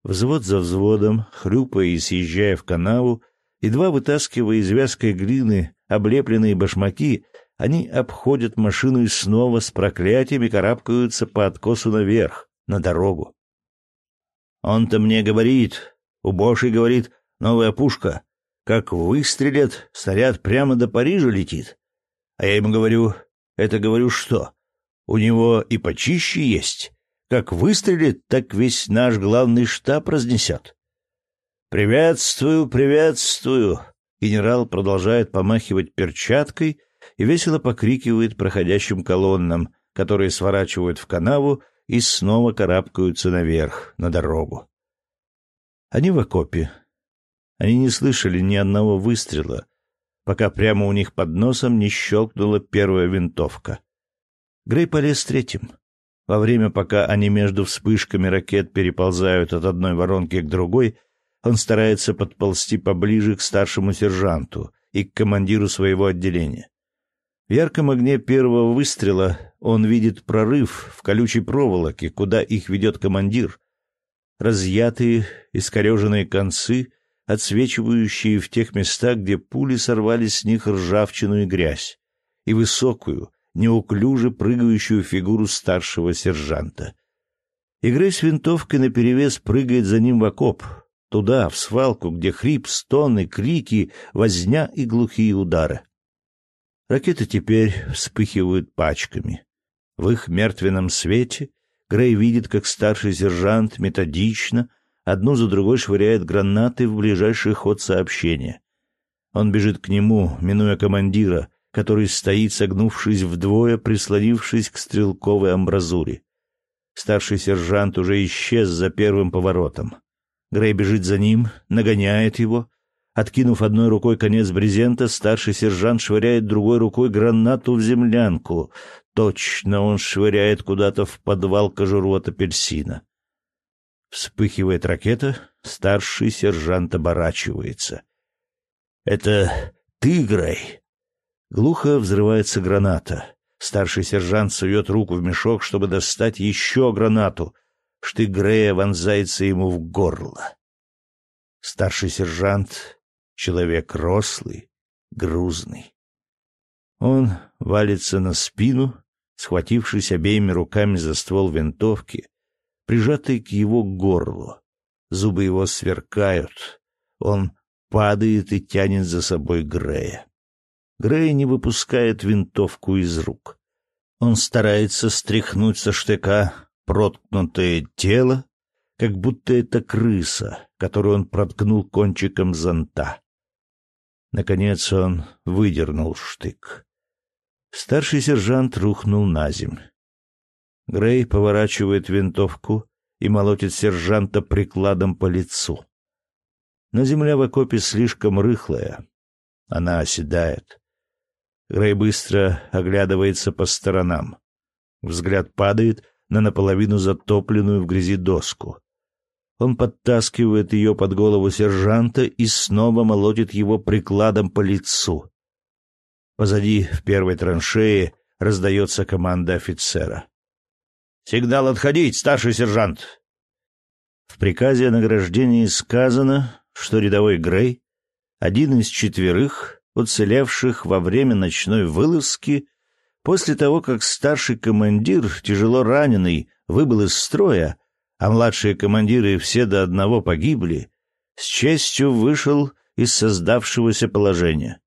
Взвод за взводом, хрюпая и съезжая в канаву, едва вытаскивая из вязкой глины облепленные башмаки, они обходят машину и снова с проклятиями карабкаются по откосу наверх, на дорогу. Он-то мне говорит, убоший говорит, новая пушка. как выстрелят, снаряд прямо до Парижа летит. А я ему говорю, это говорю что? У него и почище есть. Как выстрелит, так весь наш главный штаб разнесет. «Приветствую, приветствую!» Генерал продолжает помахивать перчаткой и весело покрикивает проходящим колоннам, которые сворачивают в канаву и снова карабкаются наверх, на дорогу. Они в окопе. Они не слышали ни одного выстрела, пока прямо у них под носом не щелкнула первая винтовка. Грей полез третьим. Во время, пока они между вспышками ракет переползают от одной воронки к другой, он старается подползти поближе к старшему сержанту и к командиру своего отделения. В ярком огне первого выстрела он видит прорыв в колючей проволоке, куда их ведет командир. Разъятые, искореженные концы, отсвечивающие в тех местах, где пули сорвали с них ржавчину и грязь, и высокую, неуклюже прыгающую фигуру старшего сержанта. Играй с винтовкой наперевес прыгает за ним в окоп, туда, в свалку, где хрип, стоны, крики, возня и глухие удары. Ракеты теперь вспыхивают пачками. В их мертвенном свете Грей видит, как старший сержант методично одну за другой швыряет гранаты в ближайший ход сообщения. Он бежит к нему, минуя командира, который стоит, согнувшись вдвое, прислонившись к стрелковой амбразуре. Старший сержант уже исчез за первым поворотом. Грей бежит за ним, нагоняет его. Откинув одной рукой конец брезента, старший сержант швыряет другой рукой гранату в землянку. Точно он швыряет куда-то в подвал кожуру от апельсина. Вспыхивает ракета, старший сержант оборачивается. «Это ты, Грей?» Глухо взрывается граната. Старший сержант сует руку в мешок, чтобы достать еще гранату. Штык Грея вонзается ему в горло. Старший сержант — человек рослый, грузный. Он валится на спину, схватившись обеими руками за ствол винтовки, прижатый к его горлу. Зубы его сверкают. Он падает и тянет за собой Грея. Грей не выпускает винтовку из рук. Он старается стряхнуть со штыка проткнутое тело, как будто это крыса, которую он проткнул кончиком зонта. Наконец он выдернул штык. Старший сержант рухнул на земь. Грей поворачивает винтовку и молотит сержанта прикладом по лицу. Но земля в окопе слишком рыхлая. Она оседает. Грей быстро оглядывается по сторонам. Взгляд падает на наполовину затопленную в грязи доску. Он подтаскивает ее под голову сержанта и снова молотит его прикладом по лицу. Позади, в первой траншее, раздается команда офицера. «Сигнал отходить, старший сержант!» В приказе о награждении сказано, что рядовой Грей, один из четверых, уцелевших во время ночной вылазки, после того, как старший командир, тяжело раненый, выбыл из строя, а младшие командиры все до одного погибли, с честью вышел из создавшегося положения.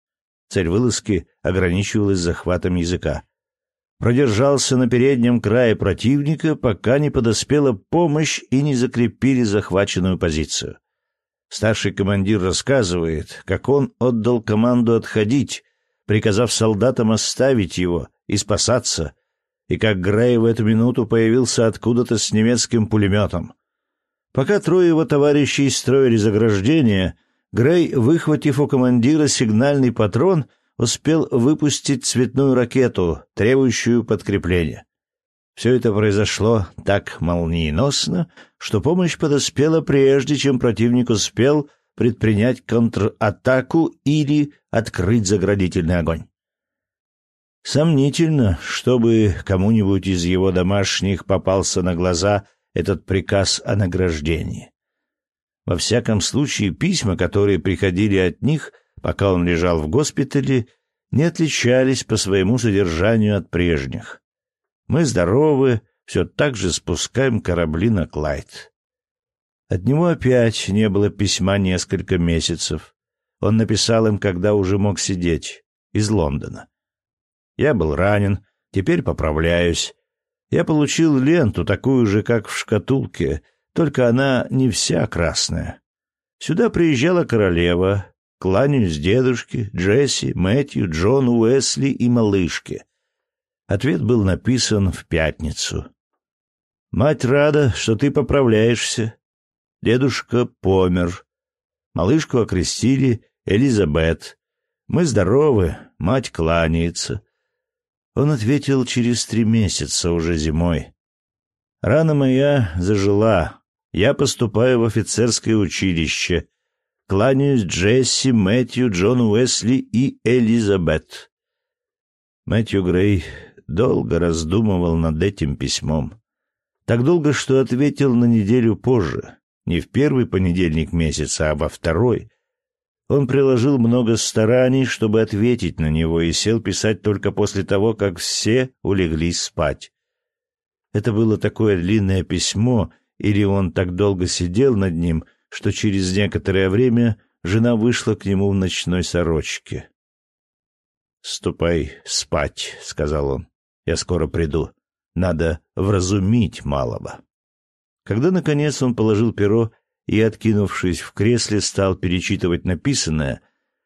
Цель вылазки ограничивалась захватом языка. Продержался на переднем крае противника, пока не подоспела помощь и не закрепили захваченную позицию. Старший командир рассказывает, как он отдал команду отходить, приказав солдатам оставить его и спасаться, и как Грей в эту минуту появился откуда-то с немецким пулеметом. Пока трое его товарищей строили заграждение, Грей, выхватив у командира сигнальный патрон, успел выпустить цветную ракету, требующую подкрепления. Все это произошло так молниеносно, что помощь подоспела прежде, чем противник успел предпринять контратаку или открыть заградительный огонь. Сомнительно, чтобы кому-нибудь из его домашних попался на глаза этот приказ о награждении. Во всяком случае, письма, которые приходили от них, пока он лежал в госпитале, не отличались по своему содержанию от прежних. Мы здоровы, все так же спускаем корабли на Клайд. От него опять не было письма несколько месяцев. Он написал им, когда уже мог сидеть, из Лондона. Я был ранен, теперь поправляюсь. Я получил ленту, такую же, как в шкатулке, только она не вся красная. Сюда приезжала королева, кланяюсь дедушке, Джесси, Мэтью, Джону, Уэсли и малышке. Ответ был написан в пятницу. «Мать рада, что ты поправляешься. Дедушка помер. Малышку окрестили Элизабет. Мы здоровы, мать кланяется». Он ответил через три месяца, уже зимой. «Рана моя зажила. Я поступаю в офицерское училище. Кланяюсь Джесси, Мэтью, Джону Уэсли и Элизабет». Мэтью Грей долго раздумывал над этим письмом. Так долго, что ответил на неделю позже. Не в первый понедельник месяца, а во второй. Он приложил много стараний, чтобы ответить на него, и сел писать только после того, как все улеглись спать. Это было такое длинное письмо, или он так долго сидел над ним, что через некоторое время жена вышла к нему в ночной сорочке. «Ступай спать», — сказал он. Я скоро приду. Надо вразумить малого. Когда, наконец, он положил перо и, откинувшись в кресле, стал перечитывать написанное,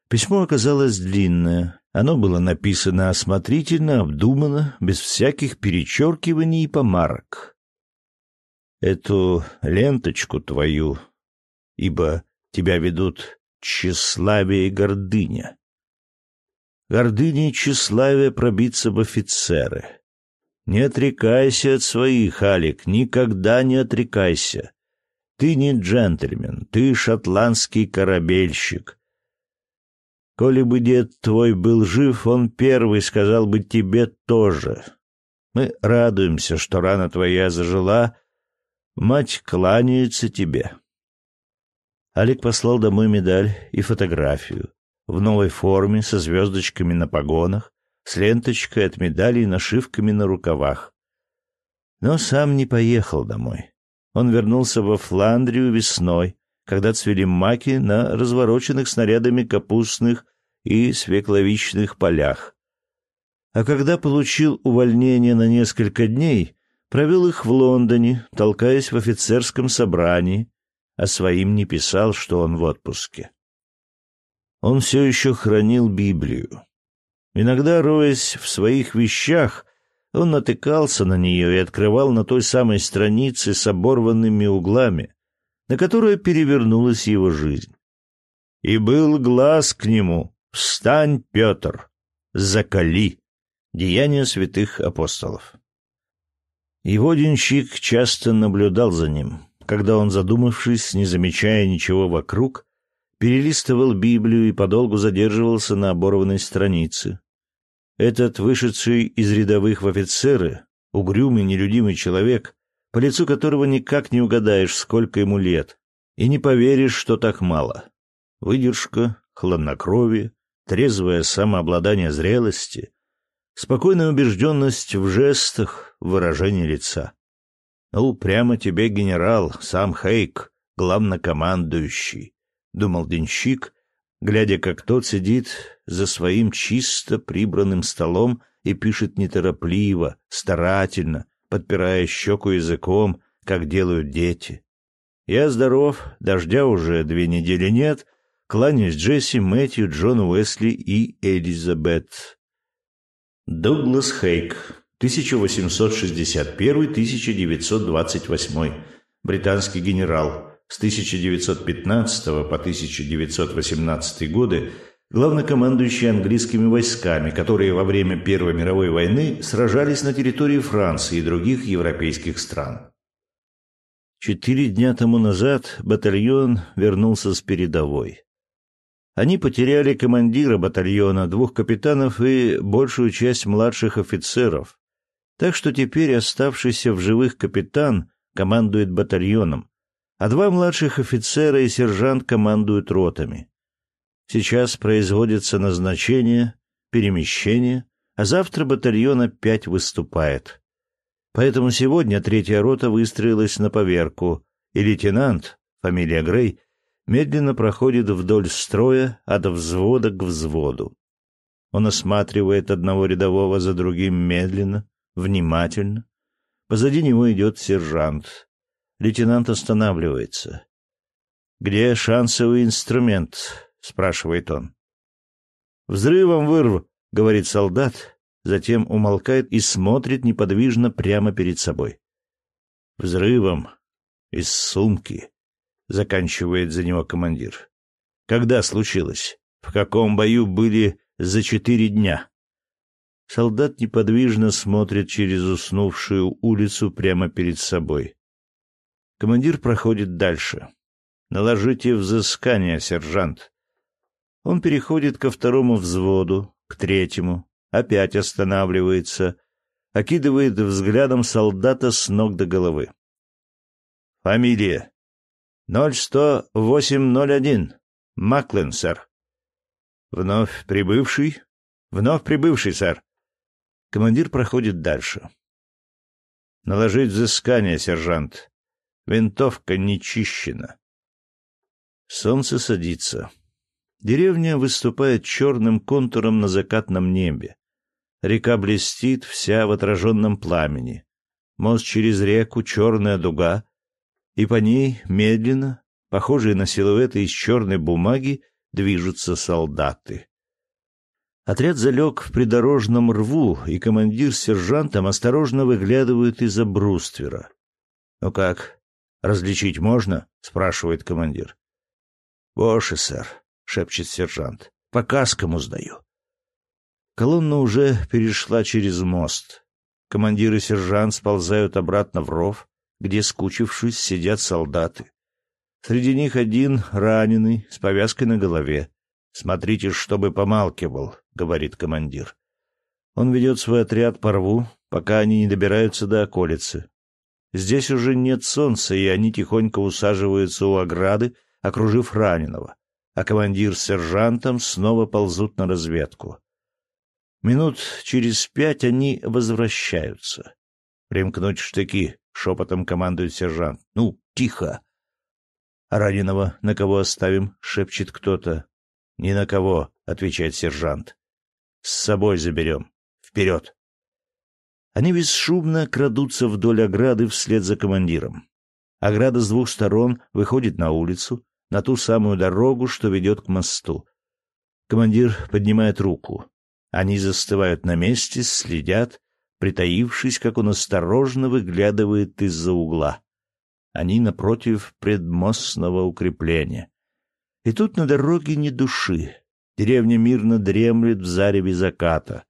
письмо оказалось длинное. Оно было написано осмотрительно, обдуманно, без всяких перечеркиваний и помарок. «Эту ленточку твою, ибо тебя ведут тщеславие и гордыня, гордыне и тщеславие пробиться в офицеры. Не отрекайся от своих, Алик, никогда не отрекайся. Ты не джентльмен, ты шотландский корабельщик. Коли бы дед твой был жив, он первый сказал бы тебе тоже. Мы радуемся, что рана твоя зажила. Мать кланяется тебе. Алик послал домой медаль и фотографию в новой форме, со звездочками на погонах, с ленточкой от медалей и нашивками на рукавах. Но сам не поехал домой. Он вернулся во Фландрию весной, когда цвели маки на развороченных снарядами капустных и свекловичных полях. А когда получил увольнение на несколько дней, провел их в Лондоне, толкаясь в офицерском собрании, а своим не писал, что он в отпуске. Он все еще хранил Библию. Иногда, роясь в своих вещах, он натыкался на нее и открывал на той самой странице с оборванными углами, на которой перевернулась его жизнь. И был глаз к нему «Встань, Петр! Закали!» Деяния святых апостолов. Его денщик часто наблюдал за ним, когда он, задумавшись, не замечая ничего вокруг, перелистывал Библию и подолгу задерживался на оборванной странице. Этот вышедший из рядовых в офицеры, угрюмый, нелюдимый человек, по лицу которого никак не угадаешь, сколько ему лет, и не поверишь, что так мало. Выдержка, хладнокровие, трезвое самообладание зрелости, спокойная убежденность в жестах, выражении лица. Ну, прямо тебе генерал, сам Хейк, главнокомандующий думал денщик, глядя, как тот сидит за своим чисто прибранным столом и пишет неторопливо, старательно, подпирая щеку языком, как делают дети. Я здоров, дождя уже две недели нет, кланяюсь Джесси, Мэтью, Джону Уэсли и Элизабет. Дуглас Хейк, 1861-1928, британский генерал, с 1915 по 1918 годы главнокомандующий английскими войсками, которые во время Первой мировой войны сражались на территории Франции и других европейских стран. Четыре дня тому назад батальон вернулся с передовой. Они потеряли командира батальона, двух капитанов и большую часть младших офицеров, так что теперь оставшийся в живых капитан командует батальоном, а два младших офицера и сержант командуют ротами. Сейчас производится назначение, перемещение, а завтра батальон опять выступает. Поэтому сегодня третья рота выстроилась на поверку, и лейтенант, фамилия Грей, медленно проходит вдоль строя от взвода к взводу. Он осматривает одного рядового за другим медленно, внимательно. Позади него идет сержант. Лейтенант останавливается. «Где шансовый инструмент?» — спрашивает он. «Взрывом вырв», — говорит солдат, затем умолкает и смотрит неподвижно прямо перед собой. «Взрывом из сумки», — заканчивает за него командир. «Когда случилось? В каком бою были за четыре дня?» Солдат неподвижно смотрит через уснувшую улицу прямо перед собой. Командир проходит дальше. «Наложите взыскание, сержант». Он переходит ко второму взводу, к третьему, опять останавливается, окидывает взглядом солдата с ног до головы. «Фамилия?» «Ноль сто восемь ноль один. Маклин, сэр». «Вновь прибывший?» «Вновь прибывший, сэр». Командир проходит дальше. «Наложить взыскание, сержант. Винтовка не чищена». Солнце садится. Деревня выступает черным контуром на закатном небе. Река блестит вся в отраженном пламени. Мост через реку — черная дуга, и по ней медленно, похожие на силуэты из черной бумаги, движутся солдаты. Отряд залег в придорожном рву, и командир с сержантом осторожно выглядывают из-за бруствера. — Ну как, различить можно? — спрашивает командир. — Боже, сэр, — шепчет сержант, — по каскам узнаю. Колонна уже перешла через мост. Командир и сержант сползают обратно в ров, где, скучившись, сидят солдаты. Среди них один раненый, с повязкой на голове. «Смотрите, чтобы помалкивал», — говорит командир. Он ведет свой отряд по рву, пока они не добираются до околицы. Здесь уже нет солнца, и они тихонько усаживаются у ограды, окружив раненого, а командир с сержантом снова ползут на разведку. Минут через пять они возвращаются. «Примкнуть штыки», — шепотом командует сержант. «Ну, тихо!» «А раненого на кого оставим?» — шепчет кто-то. «Ни на кого», — отвечает сержант. «С собой заберем. Вперед!» Они бесшумно крадутся вдоль ограды вслед за командиром. Ограда с двух сторон выходит на улицу, на ту самую дорогу, что ведет к мосту. Командир поднимает руку. Они застывают на месте, следят, притаившись, как он осторожно выглядывает из-за угла. Они напротив предмостного укрепления. И тут на дороге ни души. Деревня мирно дремлет в зареве заката.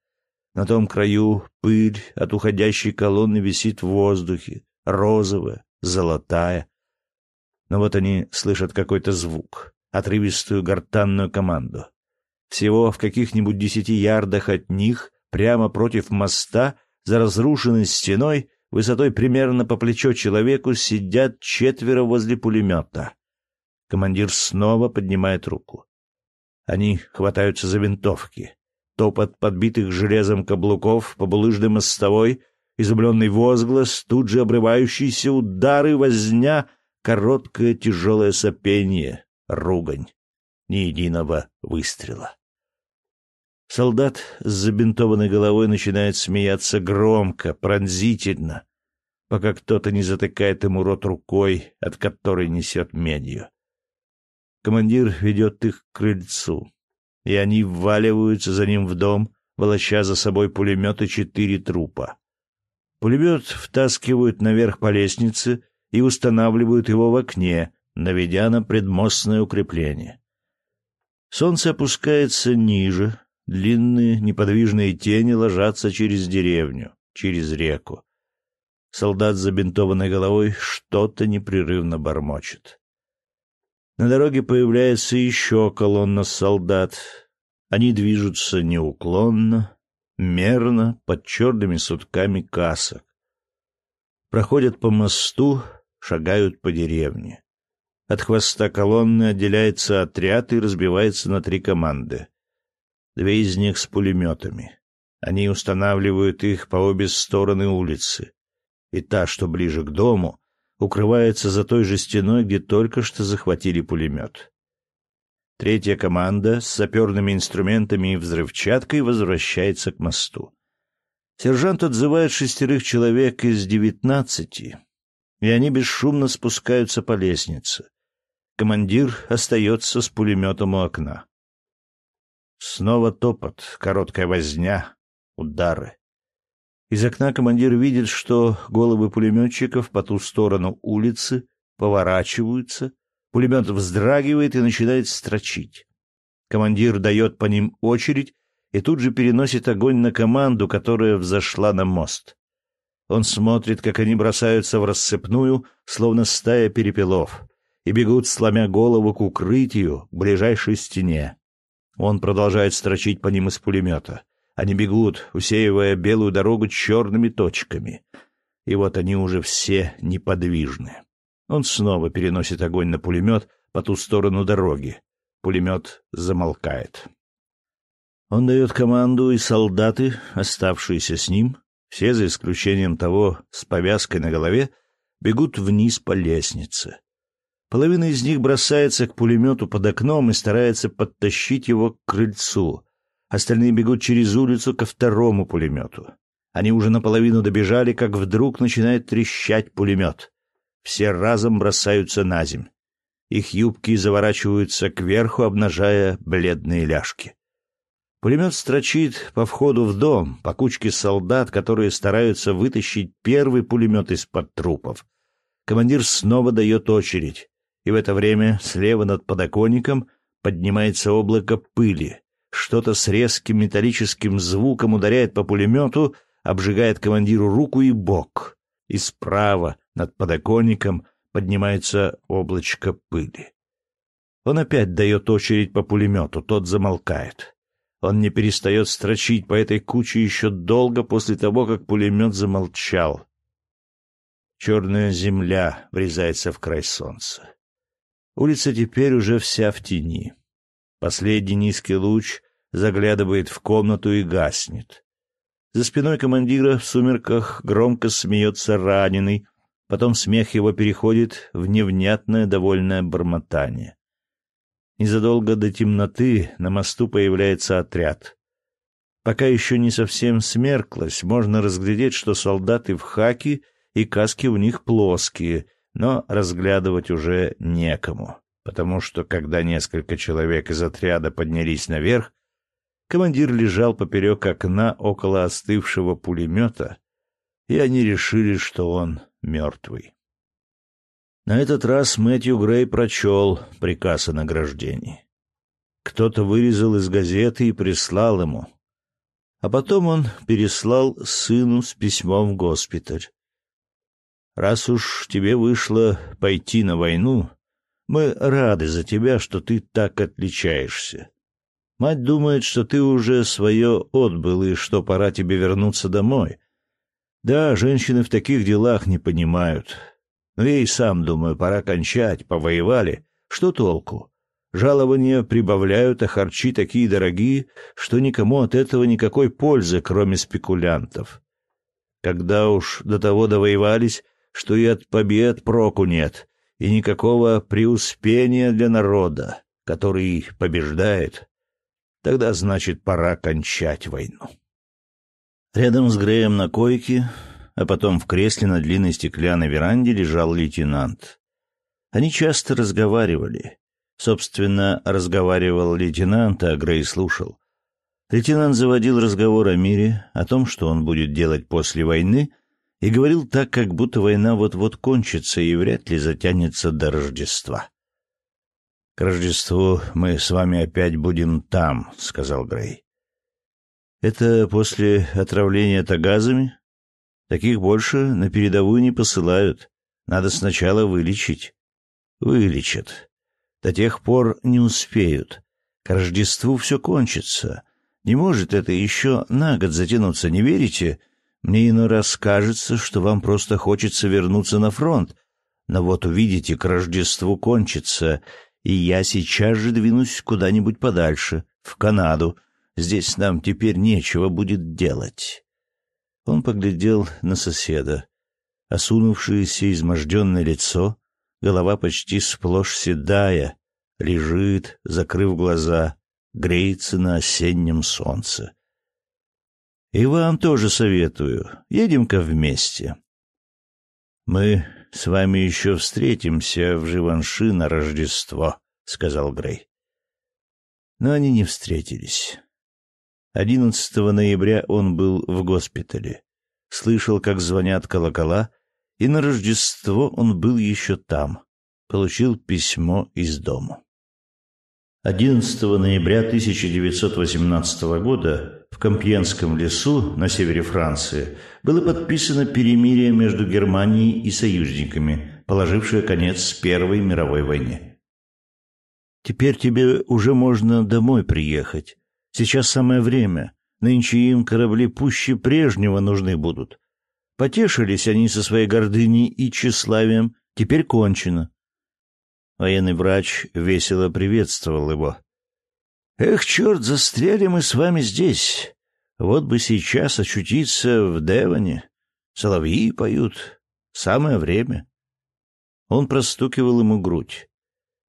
На том краю пыль от уходящей колонны висит в воздухе, розовая, золотая. Но вот они слышат какой-то звук, отрывистую гортанную команду. Всего в каких-нибудь десяти ярдах от них, прямо против моста, за разрушенной стеной, высотой примерно по плечо человеку, сидят четверо возле пулемета. Командир снова поднимает руку. Они хватаются за винтовки. Топот подбитых железом каблуков по булыжной мостовой, изумленный возглас, тут же обрывающиеся удары, возня, короткое тяжелое сопение, ругань. Ни единого выстрела. Солдат с забинтованной головой начинает смеяться громко, пронзительно, пока кто-то не затыкает ему рот рукой, от которой несет медью. Командир ведет их к крыльцу, и они вваливаются за ним в дом, волоча за собой пулемет и четыре трупа. Пулемет втаскивают наверх по лестнице и устанавливают его в окне, наведя на предмостное укрепление. Солнце опускается ниже, длинные неподвижные тени ложатся через деревню, через реку. Солдат с забинтованной головой что-то непрерывно бормочет. На дороге появляется еще колонна солдат. Они движутся неуклонно, мерно, под черными сутками касок. Проходят по мосту, шагают по деревне. От хвоста колонны отделяется отряд и разбивается на три команды. Две из них с пулеметами. Они устанавливают их по обе стороны улицы. И та, что ближе к дому, укрывается за той же стеной, где только что захватили пулемет. Третья команда с саперными инструментами и взрывчаткой возвращается к мосту. Сержант отзывает шестерых человек из девятнадцати, и они бесшумно спускаются по лестнице. Командир остается с пулеметом у окна. Снова топот, короткая возня, удары. Из окна командир видит, что головы пулеметчиков по ту сторону улицы поворачиваются, пулемет вздрагивает и начинает строчить. Командир дает по ним очередь и тут же переносит огонь на команду, которая взошла на мост. Он смотрит, как они бросаются в рассыпную, словно стая перепелов, и бегут, сломя голову к укрытию, к ближайшей стене. Он продолжает строчить по ним из пулемета. Они бегут, усеивая белую дорогу черными точками. И вот они уже все неподвижны. Он снова переносит огонь на пулемет по ту сторону дороги. Пулемет замолкает. Он дает команду, и солдаты, оставшиеся с ним, все за исключением того с повязкой на голове, бегут вниз по лестнице. Половина из них бросается к пулемету под окном и старается подтащить его к крыльцу. Остальные бегут через улицу ко второму пулемету. Они уже наполовину добежали, как вдруг начинает трещать пулемет. Все разом бросаются на земь. Их юбки заворачиваются кверху, обнажая бледные ляжки. Пулемет строчит по входу в дом, по кучке солдат, которые стараются вытащить первый пулемет из-под трупов. Командир снова дает очередь, и в это время слева над подоконником поднимается облако пыли. Что-то с резким металлическим звуком ударяет по пулемету, обжигает командиру руку и бок. И справа, над подоконником, поднимается облачко пыли. Он опять дает очередь по пулемету, тот замолкает. Он не перестает строчить по этой куче еще долго после того, как пулемет замолчал. Черная земля врезается в край солнца. Улица теперь уже вся в тени. Последний низкий луч заглядывает в комнату и гаснет. За спиной командира в сумерках громко смеется раненый, потом смех его переходит в невнятное довольное бормотание. Незадолго до темноты на мосту появляется отряд. Пока еще не совсем смерклось, можно разглядеть, что солдаты в хаке и каски у них плоские, но разглядывать уже некому, потому что когда несколько человек из отряда поднялись наверх, Командир лежал поперек окна около остывшего пулемета, и они решили, что он мертвый. На этот раз Мэтью Грей прочел приказ о награждении. Кто-то вырезал из газеты и прислал ему. А потом он переслал сыну с письмом в госпиталь. «Раз уж тебе вышло пойти на войну, мы рады за тебя, что ты так отличаешься. Мать думает, что ты уже свое отбыл и что пора тебе вернуться домой. Да, женщины в таких делах не понимают. Но я и сам думаю, пора кончать, повоевали. Что толку? Жалования прибавляют, а харчи такие дорогие, что никому от этого никакой пользы, кроме спекулянтов. Когда уж до того довоевались, что и от побед проку нет, и никакого преуспения для народа, который побеждает, Тогда, значит, пора кончать войну. Рядом с Греем на койке, а потом в кресле на длинной стеклянной веранде лежал лейтенант. Они часто разговаривали. Собственно, разговаривал лейтенант, а Грей слушал. Лейтенант заводил разговор о мире, о том, что он будет делать после войны, и говорил так, как будто война вот-вот кончится и вряд ли затянется до Рождества. «К Рождеству мы с вами опять будем там», — сказал Грей. «Это после отравления тагазами? Таких больше на передовую не посылают. Надо сначала вылечить». «Вылечат. До тех пор не успеют. К Рождеству все кончится. Не может это еще на год затянуться, не верите? Мне иной раз кажется, что вам просто хочется вернуться на фронт. Но вот увидите, к Рождеству кончится, и я сейчас же двинусь куда-нибудь подальше, в Канаду. Здесь нам теперь нечего будет делать. Он поглядел на соседа. Осунувшееся изможденное лицо, голова почти сплошь седая, лежит, закрыв глаза, греется на осеннем солнце. И вам тоже советую. Едем-ка вместе. Мы с вами еще встретимся в Живанши на Рождество, сказал Грей. Но они не встретились. 11 ноября он был в госпитале. Слышал, как звонят колокола, и на Рождество он был еще там. Получил письмо из дома. 11 ноября 1918 года в Компьенском лесу на севере Франции было подписано перемирие между Германией и союзниками, положившее конец Первой мировой войне. «Теперь тебе уже можно домой приехать. Сейчас самое время. Нынче им корабли пуще прежнего нужны будут. Потешились они со своей гордыней и тщеславием, теперь кончено. Военный врач весело приветствовал его. «Эх, черт, застряли мы с вами здесь. Вот бы сейчас очутиться в Девоне. Соловьи поют. Самое время». Он простукивал ему грудь.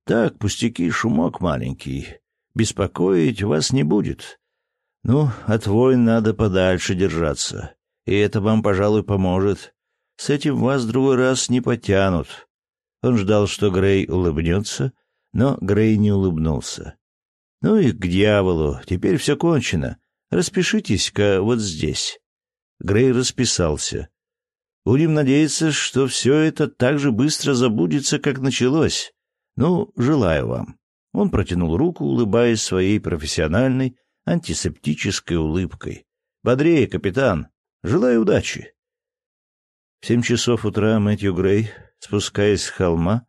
«Так, пустяки, шумок маленький. Беспокоить вас не будет. Ну, от войн надо подальше держаться. И это вам, пожалуй, поможет. С этим вас другой раз не потянут. Он ждал, что Грей улыбнется, но Грей не улыбнулся. «Ну и к дьяволу, теперь все кончено. Распишитесь-ка вот здесь». Грей расписался. «Будем надеяться, что все это так же быстро забудется, как началось. Ну, желаю вам». Он протянул руку, улыбаясь своей профессиональной антисептической улыбкой. «Бодрее, капитан. Желаю удачи». В семь часов утра Мэтью Грей спускаясь с холма,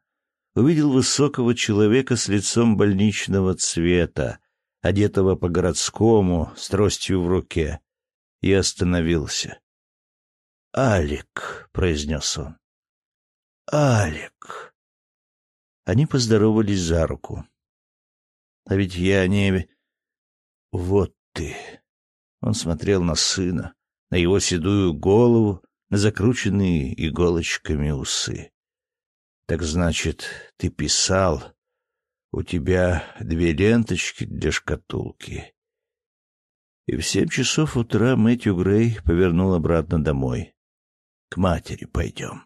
увидел высокого человека с лицом больничного цвета, одетого по-городскому, с тростью в руке, и остановился. «Алик», — произнес он. «Алик». Они поздоровались за руку. «А ведь я не...» «Вот ты!» Он смотрел на сына, на его седую голову, закрученные иголочками усы. Так значит, ты писал. У тебя две ленточки для шкатулки. И в семь часов утра Мэтью Грей повернул обратно домой. К матери пойдем.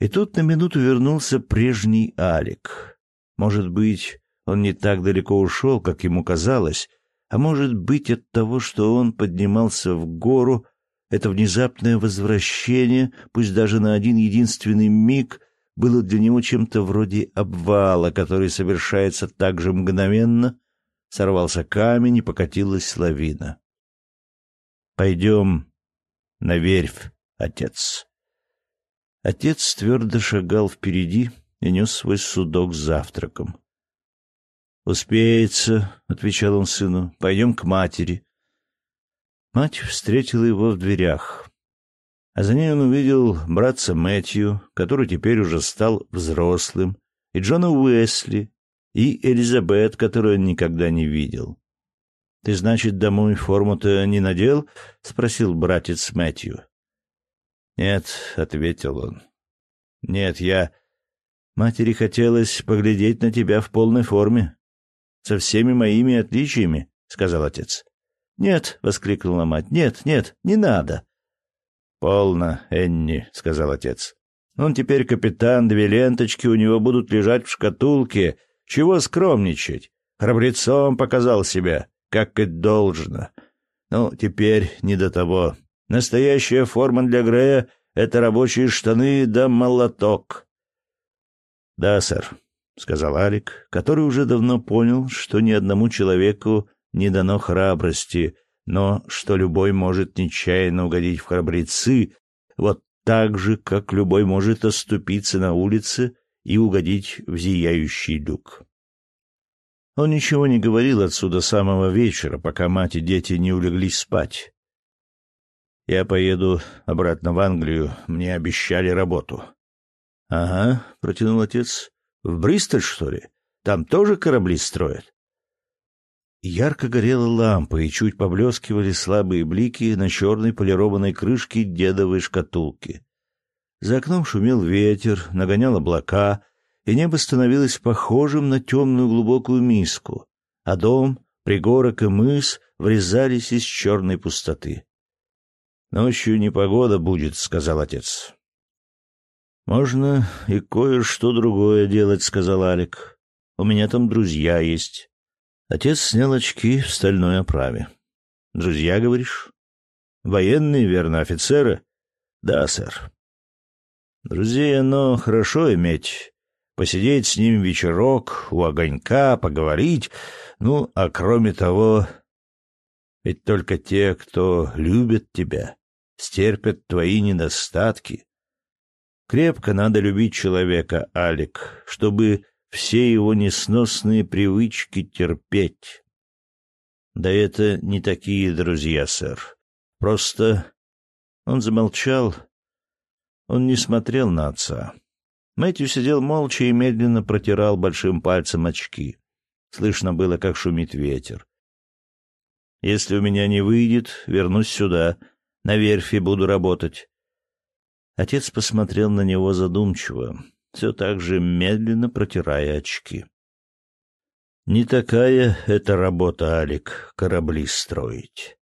И тут на минуту вернулся прежний Алик. Может быть, он не так далеко ушел, как ему казалось, а может быть от того, что он поднимался в гору, это внезапное возвращение, пусть даже на один единственный миг, было для него чем-то вроде обвала, который совершается так же мгновенно. Сорвался камень и покатилась лавина. «Пойдем на верфь, отец». Отец твердо шагал впереди и нес свой судок с завтраком. «Успеется», — отвечал он сыну, — «пойдем к матери». Мать встретила его в дверях а за ней он увидел братца Мэтью, который теперь уже стал взрослым, и Джона Уэсли, и Элизабет, которую он никогда не видел. — Ты, значит, домой форму-то не надел? — спросил братец Мэтью. — Нет, — ответил он. — Нет, я... Матери хотелось поглядеть на тебя в полной форме. Со всеми моими отличиями, — сказал отец. — Нет, — воскликнула мать, — нет, нет, не надо. «Полно, Энни», — сказал отец. «Он теперь капитан, две ленточки у него будут лежать в шкатулке. Чего скромничать? Храбрецом показал себя, как и должно. Ну, теперь не до того. Настоящая форма для Грея — это рабочие штаны да молоток». «Да, сэр», — сказал Алик, который уже давно понял, что ни одному человеку не дано храбрости — но что любой может нечаянно угодить в храбрецы, вот так же, как любой может оступиться на улице и угодить в зияющий люк. Он ничего не говорил отцу до самого вечера, пока мать и дети не улеглись спать. «Я поеду обратно в Англию, мне обещали работу». «Ага», — протянул отец, — «в Бристоль, что ли? Там тоже корабли строят?» Ярко горела лампа, и чуть поблескивали слабые блики на черной полированной крышке дедовой шкатулки. За окном шумел ветер, нагонял облака, и небо становилось похожим на темную глубокую миску, а дом, пригорок и мыс врезались из черной пустоты. «Ночью непогода будет», — сказал отец. «Можно и кое-что другое делать», — сказал Алик. «У меня там друзья есть». Отец снял очки в стальной оправе. «Друзья, говоришь?» «Военные, верно, офицеры?» «Да, сэр». «Друзей оно хорошо иметь. Посидеть с ним вечерок, у огонька, поговорить. Ну, а кроме того, ведь только те, кто любит тебя, стерпят твои недостатки. Крепко надо любить человека, Алик, чтобы все его несносные привычки терпеть. Да это не такие друзья, сэр. Просто... Он замолчал. Он не смотрел на отца. Мэтью сидел молча и медленно протирал большим пальцем очки. Слышно было, как шумит ветер. «Если у меня не выйдет, вернусь сюда. На верфи буду работать. Отец посмотрел на него задумчиво, все так же медленно протирая очки. «Не такая это работа, Алик, корабли строить.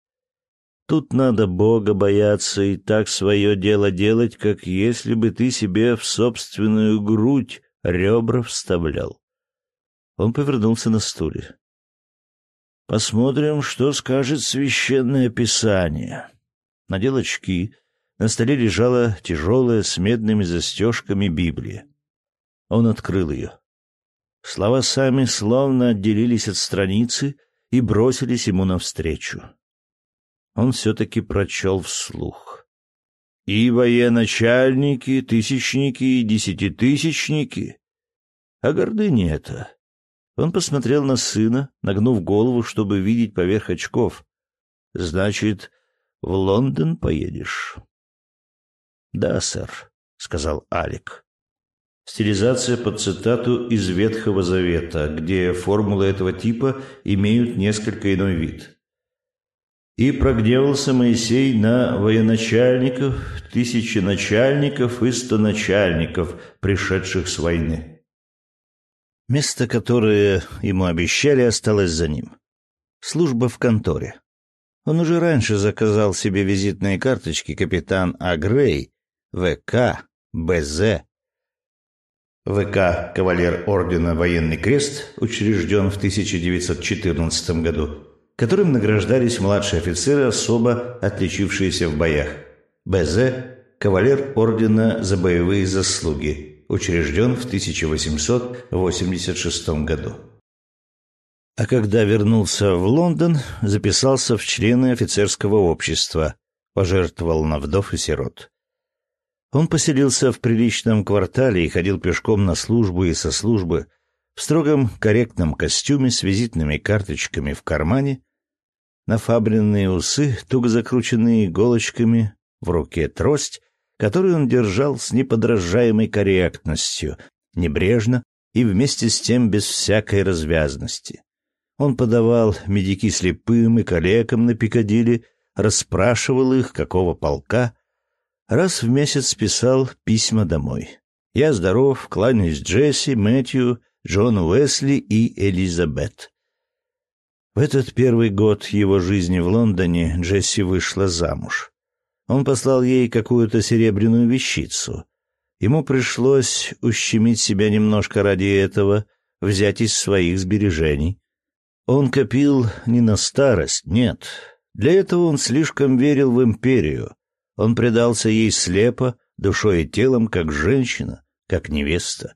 Тут надо Бога бояться и так свое дело делать, как если бы ты себе в собственную грудь ребра вставлял». Он повернулся на стуле. «Посмотрим, что скажет священное писание» надел очки. На столе лежала тяжелая с медными застежками Библия. Он открыл ее. Слова сами словно отделились от страницы и бросились ему навстречу. Он все-таки прочел вслух. «И военачальники, тысячники и десятитысячники». А гордыня это. Он посмотрел на сына, нагнув голову, чтобы видеть поверх очков. «Значит, в Лондон поедешь? Да, сэр, сказал Алик. Стилизация под цитату из Ветхого Завета, где формулы этого типа имеют несколько иной вид. И прогневался Моисей на военачальников, тысячи начальников и сто начальников, пришедших с войны. Место, которое ему обещали, осталось за ним. Служба в конторе. Он уже раньше заказал себе визитные карточки капитан Агрей, ВК, БЗ. ВК «Кавалер Ордена Военный Крест» учрежден в 1914 году, которым награждались младшие офицеры, особо отличившиеся в боях. БЗ «Кавалер Ордена за боевые заслуги», учрежден в 1886 году а когда вернулся в Лондон, записался в члены офицерского общества, пожертвовал на вдов и сирот. Он поселился в приличном квартале и ходил пешком на службу и со службы, в строгом корректном костюме с визитными карточками в кармане, нафабренные усы, туго закрученные иголочками, в руке трость, которую он держал с неподражаемой корректностью, небрежно и вместе с тем без всякой развязности. Он подавал медики слепым и калекам на Пикадилли, расспрашивал их, какого полка. Раз в месяц писал письма домой. «Я здоров, кланяюсь Джесси, Мэтью, Джону Уэсли и Элизабет». В этот первый год его жизни в Лондоне Джесси вышла замуж. Он послал ей какую-то серебряную вещицу. Ему пришлось ущемить себя немножко ради этого, взять из своих сбережений. Он копил не на старость, нет. Для этого он слишком верил в империю. Он предался ей слепо, душой и телом, как женщина, как невеста.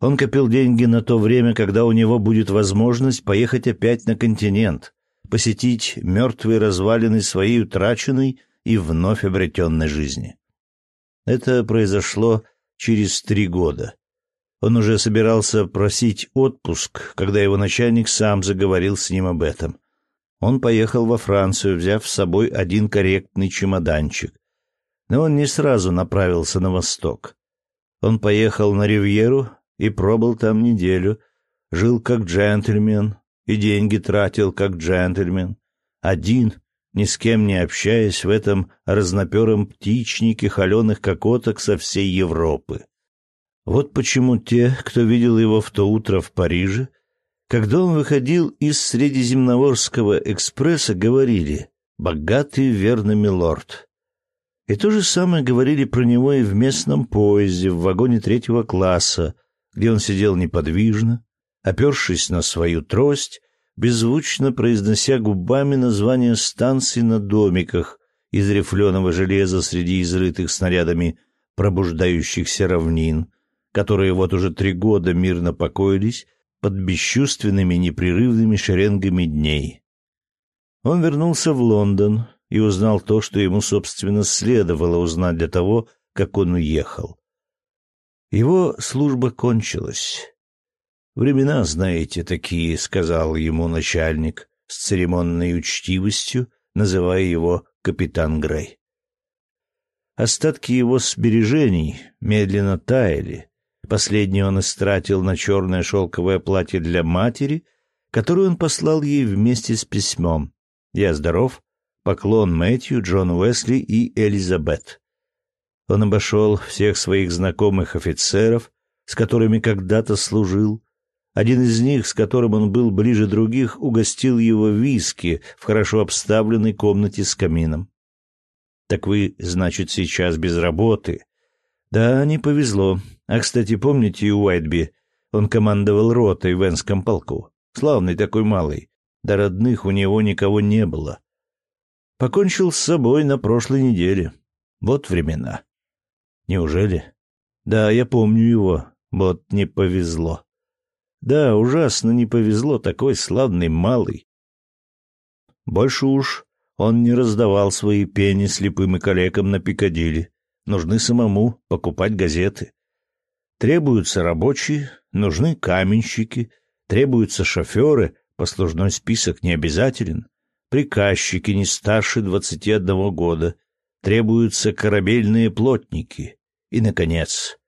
Он копил деньги на то время, когда у него будет возможность поехать опять на континент, посетить мертвые развалины своей утраченной и вновь обретенной жизни. Это произошло через три года. Он уже собирался просить отпуск, когда его начальник сам заговорил с ним об этом. Он поехал во Францию, взяв с собой один корректный чемоданчик. Но он не сразу направился на восток. Он поехал на Ривьеру и пробыл там неделю, жил как джентльмен и деньги тратил как джентльмен. Один, ни с кем не общаясь в этом разнопером птичнике холеных кокоток со всей Европы. Вот почему те, кто видел его в то утро в Париже, когда он выходил из Средиземноморского экспресса, говорили «богатый верный милорд». И то же самое говорили про него и в местном поезде, в вагоне третьего класса, где он сидел неподвижно, опершись на свою трость, беззвучно произнося губами названия станций на домиках из рифленого железа среди изрытых снарядами пробуждающихся равнин, которые вот уже три года мирно покоились под бесчувственными непрерывными шеренгами дней. Он вернулся в Лондон и узнал то, что ему, собственно, следовало узнать для того, как он уехал. Его служба кончилась. «Времена, знаете, такие», — сказал ему начальник с церемонной учтивостью, называя его капитан Грей. Остатки его сбережений медленно таяли, Последний он истратил на черное шелковое платье для матери, которое он послал ей вместе с письмом. «Я здоров. Поклон Мэтью, Джон Уэсли и Элизабет». Он обошел всех своих знакомых офицеров, с которыми когда-то служил. Один из них, с которым он был ближе других, угостил его виски в хорошо обставленной комнате с камином. «Так вы, значит, сейчас без работы?» «Да, не повезло. А, кстати, помните Уайтби? Он командовал ротой в Энском полку. Славный такой малый. До родных у него никого не было. Покончил с собой на прошлой неделе. Вот времена. Неужели? Да, я помню его. Вот не повезло. Да, ужасно не повезло, такой славный малый. Больше уж он не раздавал свои пени слепым и калекам на Пикадилли. Нужны самому покупать газеты. Требуются рабочие, нужны каменщики, требуются шоферы, послужной список не обязателен, приказчики не старше двадцати одного года, требуются корабельные плотники и, наконец,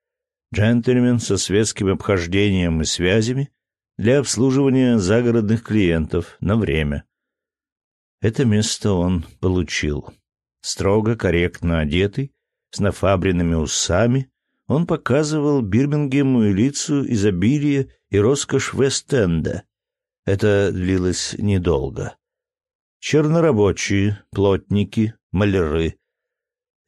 джентльмен со светским обхождением и связями для обслуживания загородных клиентов на время. Это место он получил. Строго, корректно одетый, с нафабренными усами, он показывал Бирмингему и лицу изобилие и роскошь Вест-Энда. Это длилось недолго. Чернорабочие, плотники, маляры.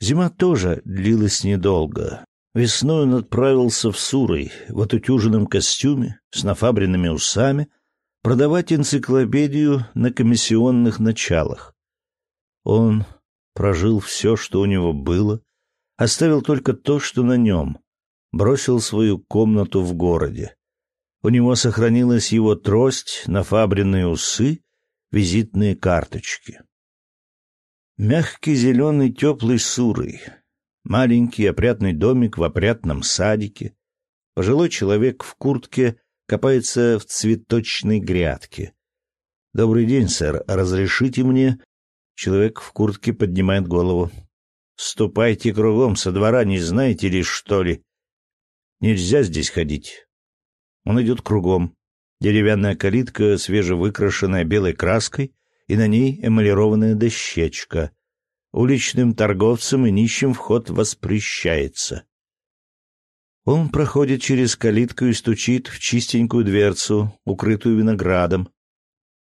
Зима тоже длилась недолго. Весной он отправился в Сурой в отутюженном костюме с нафабренными усами продавать энциклопедию на комиссионных началах. Он прожил все, что у него было, Оставил только то, что на нем. Бросил свою комнату в городе. У него сохранилась его трость, нафабренные усы, визитные карточки. Мягкий зеленый теплый сурый. Маленький опрятный домик в опрятном садике. Пожилой человек в куртке копается в цветочной грядке. «Добрый день, сэр. Разрешите мне?» Человек в куртке поднимает голову. Ступайте кругом со двора, не знаете ли, что ли? Нельзя здесь ходить. Он идет кругом. Деревянная калитка, свежевыкрашенная белой краской, и на ней эмалированная дощечка. Уличным торговцам и нищим вход воспрещается. Он проходит через калитку и стучит в чистенькую дверцу, укрытую виноградом.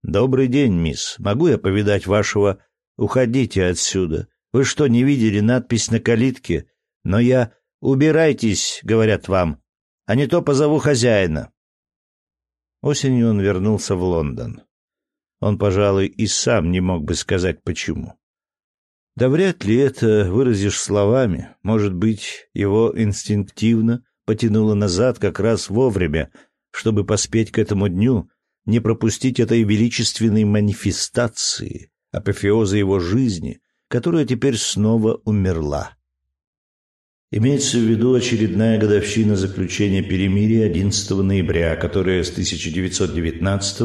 «Добрый день, мисс. Могу я повидать вашего...» «Уходите отсюда. Вы что, не видели надпись на калитке? Но я... Убирайтесь, говорят вам, а не то позову хозяина. Осенью он вернулся в Лондон. Он, пожалуй, и сам не мог бы сказать, почему. Да вряд ли это выразишь словами. Может быть, его инстинктивно потянуло назад как раз вовремя, чтобы поспеть к этому дню, не пропустить этой величественной манифестации, апофеоза его жизни, которая теперь снова умерла. Имеется в виду очередная годовщина заключения перемирия 11 ноября, которая с 1919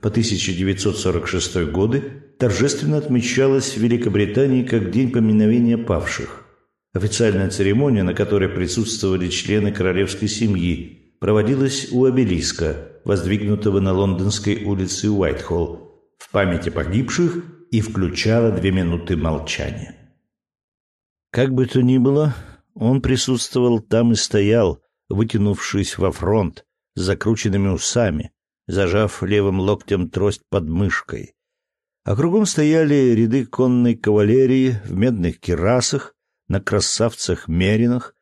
по 1946 годы торжественно отмечалась в Великобритании как День поминовения павших. Официальная церемония, на которой присутствовали члены королевской семьи, проводилась у обелиска, воздвигнутого на лондонской улице Уайтхолл, в память о погибших и включала две минуты молчания. Как бы то ни было, он присутствовал там и стоял, вытянувшись во фронт, с закрученными усами, зажав левым локтем трость под мышкой. А кругом стояли ряды конной кавалерии в медных кирасах, на красавцах-меринах,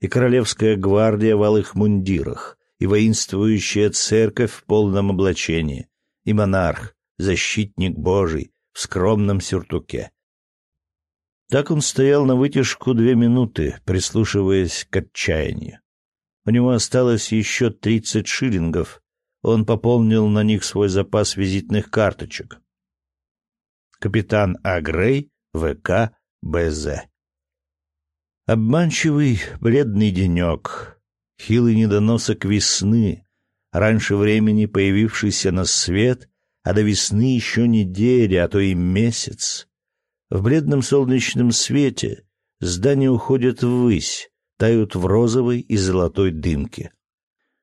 и королевская гвардия в алых мундирах, и воинствующая церковь в полном облачении, и монарх, защитник Божий, в скромном сюртуке. Так он стоял на вытяжку две минуты, прислушиваясь к отчаянию. У него осталось еще тридцать шиллингов. Он пополнил на них свой запас визитных карточек. Капитан Агрей, ВК, БЗ. Обманчивый бледный денек, хилый недоносок весны, раньше времени появившийся на свет, а до весны еще неделя, а то и месяц. В бледном солнечном свете здания уходят ввысь, тают в розовой и золотой дымке.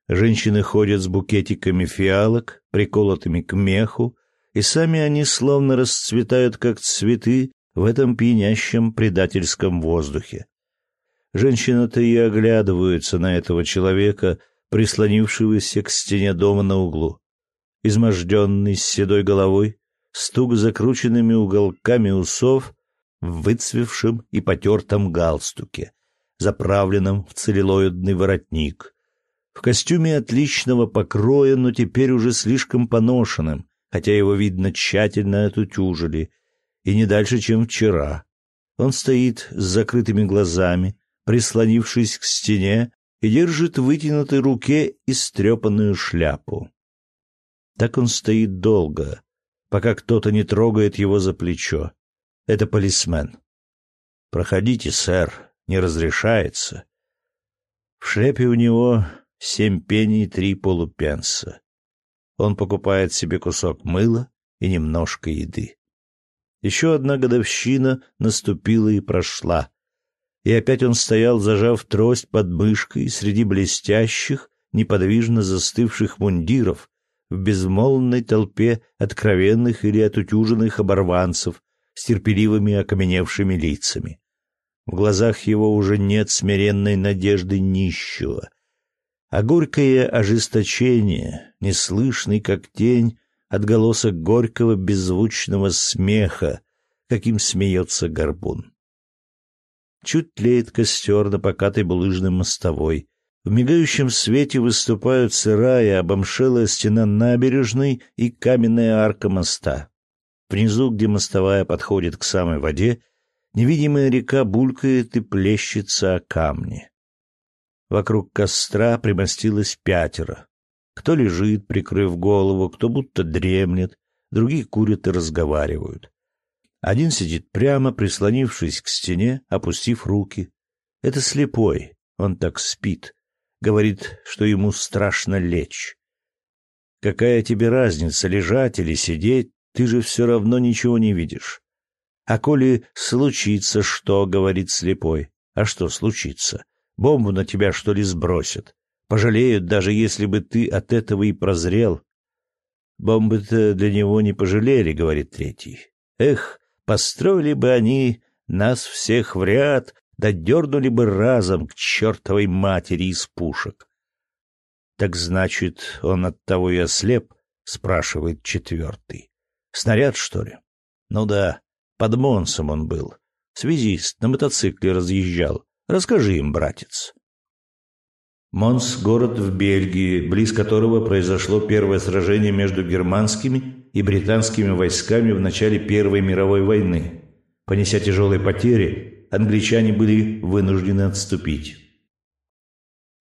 Женщины ходят с букетиками фиалок, приколотыми к меху, и сами они словно расцветают, как цветы в этом пьянящем предательском воздухе. Женщины-то и оглядываются на этого человека, прислонившегося к стене дома на углу. Изможденный, с седой головой, стук закрученными уголками усов в выцвевшем и потертом галстуке, заправленном в целлюлоидный воротник, в костюме отличного покроя, но теперь уже слишком поношенным, хотя его, видно, тщательно отутюжили, и не дальше, чем вчера. Он стоит с закрытыми глазами, прислонившись к стене, и держит в вытянутой руке истрепанную шляпу. Так он стоит долго, пока кто-то не трогает его за плечо. Это полисмен. «Проходите, сэр, не разрешается». В шляпе у него семь пений три полупенса. Он покупает себе кусок мыла и немножко еды. Еще одна годовщина наступила и прошла, и опять он стоял, зажав трость под мышкой среди блестящих, неподвижно застывших мундиров в безмолвной толпе откровенных или отутюженных оборванцев с терпеливыми окаменевшими лицами. В глазах его уже нет смиренной надежды нищего, а горькое ожесточение, неслышный как тень, отголосок горького беззвучного смеха, каким смеется горбун. Чуть тлеет костер на покатой булыжной мостовой. В мигающем свете выступают сырая, обомшелая стена набережной и каменная арка моста. Внизу, где мостовая подходит к самой воде, невидимая река булькает и плещется о камни. Вокруг костра примостилось пятеро. Кто лежит, прикрыв голову, кто будто дремлет, другие курят и разговаривают. Один сидит прямо, прислонившись к стене, опустив руки. Это слепой, он так спит. Говорит, что ему страшно лечь. Какая тебе разница, лежать или сидеть, ты же все равно ничего не видишь. А коли случится что, говорит слепой. А что случится? Бомбу на тебя, что ли, сбросят? Пожалеют, даже если бы ты от этого и прозрел. Бомбы-то для него не пожалели, говорит третий. Эх, Построили бы они нас всех в ряд, да дернули бы разом к чертовой матери из пушек. — Так значит, он от того и ослеп? — спрашивает четвертый. — Снаряд, что ли? — Ну да, под Монсом он был. Связист, на мотоцикле разъезжал. Расскажи им, братец. Монс — город в Бельгии, близ которого произошло первое сражение между германскими и британскими войсками в начале Первой мировой войны. Понеся тяжелые потери, англичане были вынуждены отступить.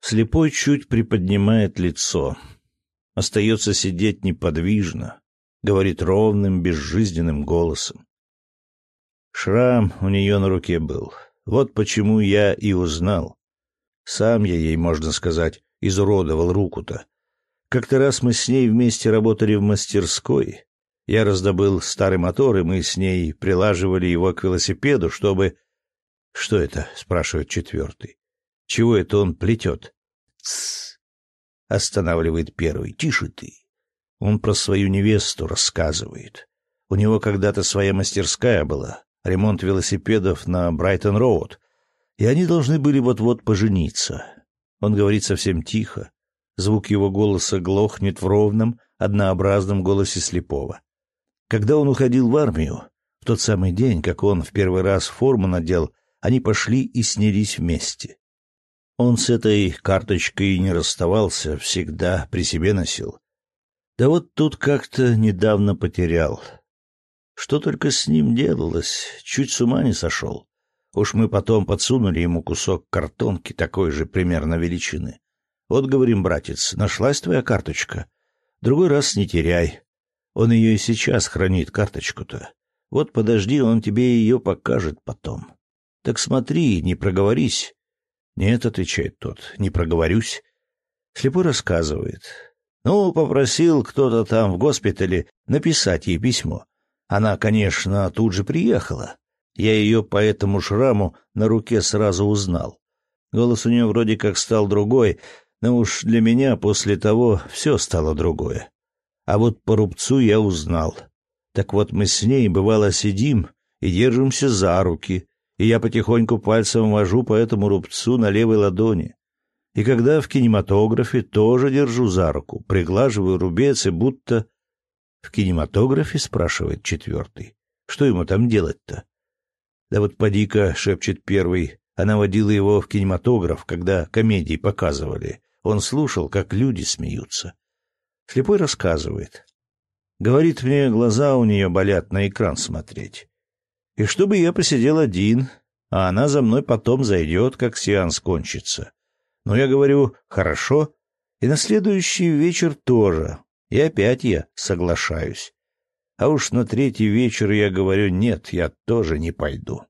Слепой чуть приподнимает лицо. Остается сидеть неподвижно, говорит ровным, безжизненным голосом. Шрам у нее на руке был. Вот почему я и узнал. Сам я ей, можно сказать, изуродовал руку-то. Как-то раз мы с ней вместе работали в мастерской. Я раздобыл старый мотор, и мы с ней прилаживали его к велосипеду, чтобы... — Что это? — спрашивает четвертый. — Чего это он плетет? — Тссс! — останавливает первый. — Тише ты. Он про свою невесту рассказывает. У него когда-то своя мастерская была, ремонт велосипедов на Брайтон-Роуд, и они должны были вот-вот пожениться. Он говорит совсем тихо. Звук его голоса глохнет в ровном, однообразном голосе слепого. Когда он уходил в армию, в тот самый день, как он в первый раз форму надел, они пошли и снялись вместе. Он с этой карточкой не расставался, всегда при себе носил. Да вот тут как-то недавно потерял. Что только с ним делалось, чуть с ума не сошел. Уж мы потом подсунули ему кусок картонки такой же примерно величины. Вот, говорим, братец, нашлась твоя карточка. Другой раз не теряй. Он ее и сейчас хранит, карточку-то. Вот подожди, он тебе ее покажет потом. Так смотри, не проговорись. Нет, отвечает тот, не проговорюсь. Слепой рассказывает. Ну, попросил кто-то там в госпитале написать ей письмо. Она, конечно, тут же приехала. Я ее по этому шраму на руке сразу узнал. Голос у нее вроде как стал другой, но уж для меня после того все стало другое. А вот по рубцу я узнал. Так вот мы с ней, бывало, сидим и держимся за руки, и я потихоньку пальцем вожу по этому рубцу на левой ладони. И когда в кинематографе тоже держу за руку, приглаживаю рубец и будто в кинематографе, спрашивает четвертый. Что ему там делать-то? Да вот поди-ка, шепчет первый, она водила его в кинематограф, когда комедии показывали. Он слушал, как люди смеются. Слепой рассказывает. Говорит мне, глаза у нее болят на экран смотреть. И чтобы я посидел один, а она за мной потом зайдет, как сеанс кончится. Но я говорю, хорошо, и на следующий вечер тоже, и опять я соглашаюсь. А уж на третий вечер я говорю, нет, я тоже не пойду.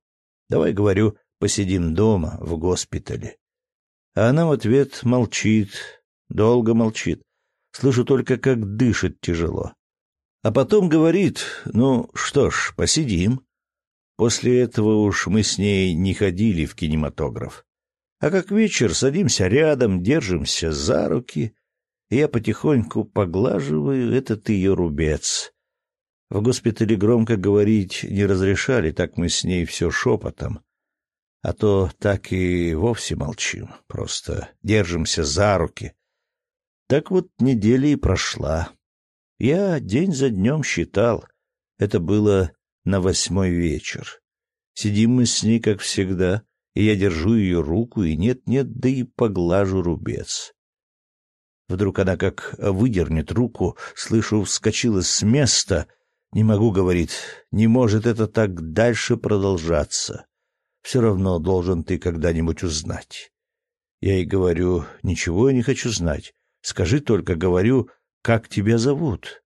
Давай, говорю, посидим дома, в госпитале. А она в ответ молчит, долго молчит. Слышу только, как дышит тяжело. А потом говорит, ну что ж, посидим. После этого уж мы с ней не ходили в кинематограф. А как вечер садимся рядом, держимся за руки — я потихоньку поглаживаю этот ее рубец. В госпитале громко говорить не разрешали, так мы с ней все шепотом. А то так и вовсе молчим, просто держимся за руки. Так вот неделя и прошла. Я день за днем считал. Это было на восьмой вечер. Сидим мы с ней, как всегда, и я держу ее руку, и нет-нет, да и поглажу рубец. Вдруг она как выдернет руку, слышу, вскочила с места. Не могу, говорит, не может это так дальше продолжаться. Все равно должен ты когда-нибудь узнать. Я ей говорю, ничего я не хочу знать. Скажи только, говорю, как тебя зовут.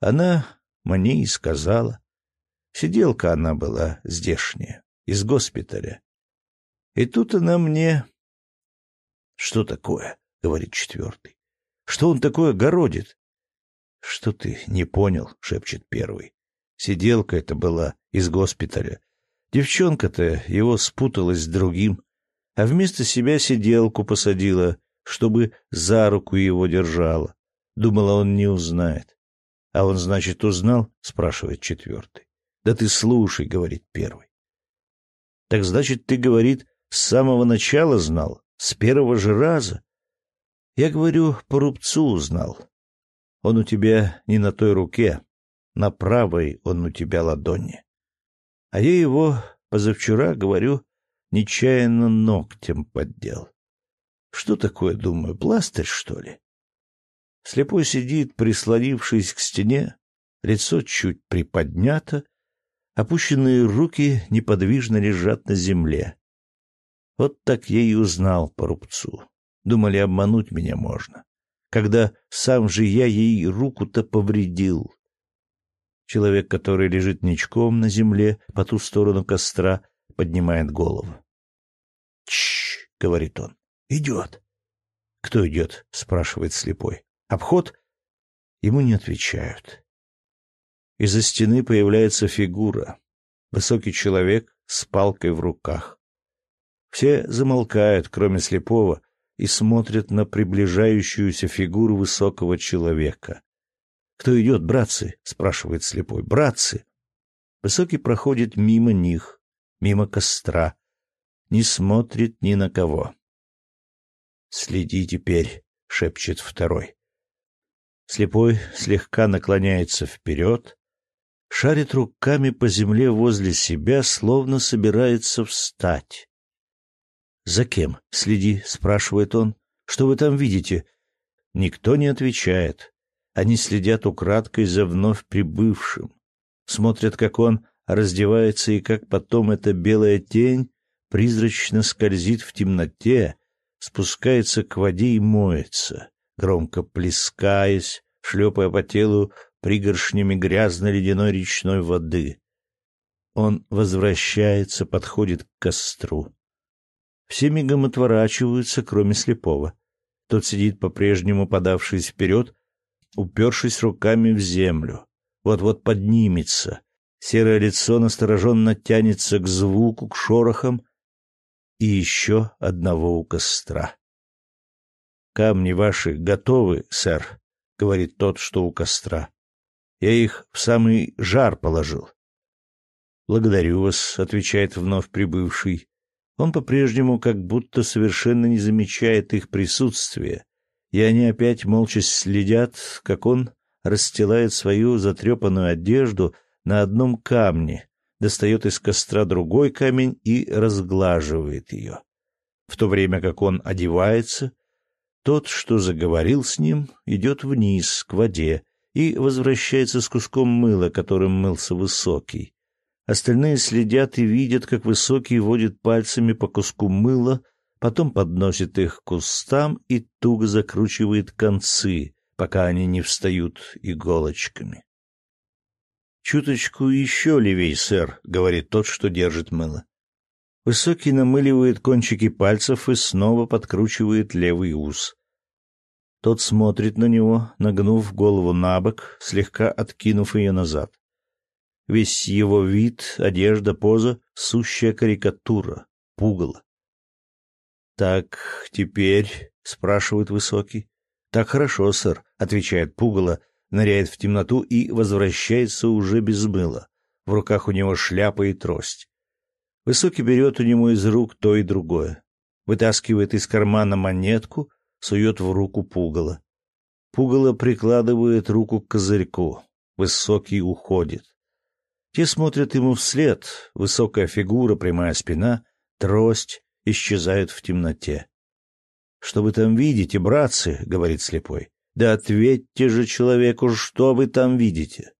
Она мне и сказала. Сиделка она была здешняя, из госпиталя. И тут она мне... Что такое? — говорит четвертый. — Что он такое городит? — Что ты не понял? — шепчет первый. Сиделка это была из госпиталя. Девчонка-то его спуталась с другим, а вместо себя сиделку посадила, чтобы за руку его держала. Думала, он не узнает. — А он, значит, узнал? — спрашивает четвертый. — Да ты слушай, — говорит первый. — Так значит, ты, говорит, с самого начала знал, с первого же раза? Я говорю, по рубцу узнал. Он у тебя не на той руке, на правой он у тебя ладони. А я его позавчера, говорю, нечаянно ногтем поддел. Что такое, думаю, пластырь, что ли? Слепой сидит, прислонившись к стене, лицо чуть приподнято, опущенные руки неподвижно лежат на земле. Вот так я и узнал по рубцу. Думали, обмануть меня можно, когда сам же я ей руку-то повредил. Человек, который лежит ничком на земле по ту сторону костра, поднимает голову. «Чш!» — говорит он. «Идет!» «Кто идет?» — спрашивает слепой. «Обход?» Ему не отвечают. Из-за стены появляется фигура. Высокий человек с палкой в руках. Все замолкают, кроме слепого, и смотрят на приближающуюся фигуру высокого человека. «Кто идет, братцы?» — спрашивает слепой. «Братцы!» Высокий проходит мимо них, мимо костра, не смотрит ни на кого. «Следи теперь», — шепчет второй. Слепой слегка наклоняется вперед, шарит руками по земле возле себя, словно собирается встать. «За кем? Следи», — спрашивает он. «Что вы там видите?» Никто не отвечает. Они следят украдкой за вновь прибывшим. Смотрят, как он раздевается и как потом эта белая тень призрачно скользит в темноте, спускается к воде и моется, громко плескаясь, шлепая по телу пригоршнями грязно-ледяной речной воды. Он возвращается, подходит к костру. Все мигом отворачиваются, кроме слепого. Тот сидит по-прежнему, подавшись вперед, упершись руками в землю. Вот-вот поднимется. Серое лицо настороженно тянется к звуку, к шорохам, и еще одного у костра. «Камни ваши готовы, сэр», — говорит тот, что у костра. «Я их в самый жар положил». «Благодарю вас», — отвечает вновь прибывший. Он по-прежнему как будто совершенно не замечает их присутствия, и они опять молча следят, как он расстилает свою затрепанную одежду на одном камне, достает из костра другой камень и разглаживает ее. В то время как он одевается, тот, что заговорил с ним, идет вниз, к воде, и возвращается с куском мыла, которым мылся Высокий. Остальные следят и видят, как Высокий водит пальцами по куску мыла, потом подносит их к кустам и туго закручивает концы, пока они не встают иголочками. «Чуточку еще левей, сэр», — говорит тот, что держит мыло. Высокий намыливает кончики пальцев и снова подкручивает левый ус. Тот смотрит на него, нагнув голову на бок, слегка откинув ее назад. Весь его вид, одежда, поза — сущая карикатура, пугало. «Так, теперь?» — спрашивает Высокий. «Так хорошо, сэр», — отвечает пугало, ныряет в темноту и возвращается уже без мыла. В руках у него шляпа и трость. Высокий берет у него из рук то и другое. Вытаскивает из кармана монетку, сует в руку пугало. Пугало прикладывает руку к козырьку. Высокий уходит. Те смотрят ему вслед. Высокая фигура, прямая спина, трость исчезают в темноте. — Что вы там видите, братцы? — говорит слепой. Да ответьте же человеку, что вы там видите.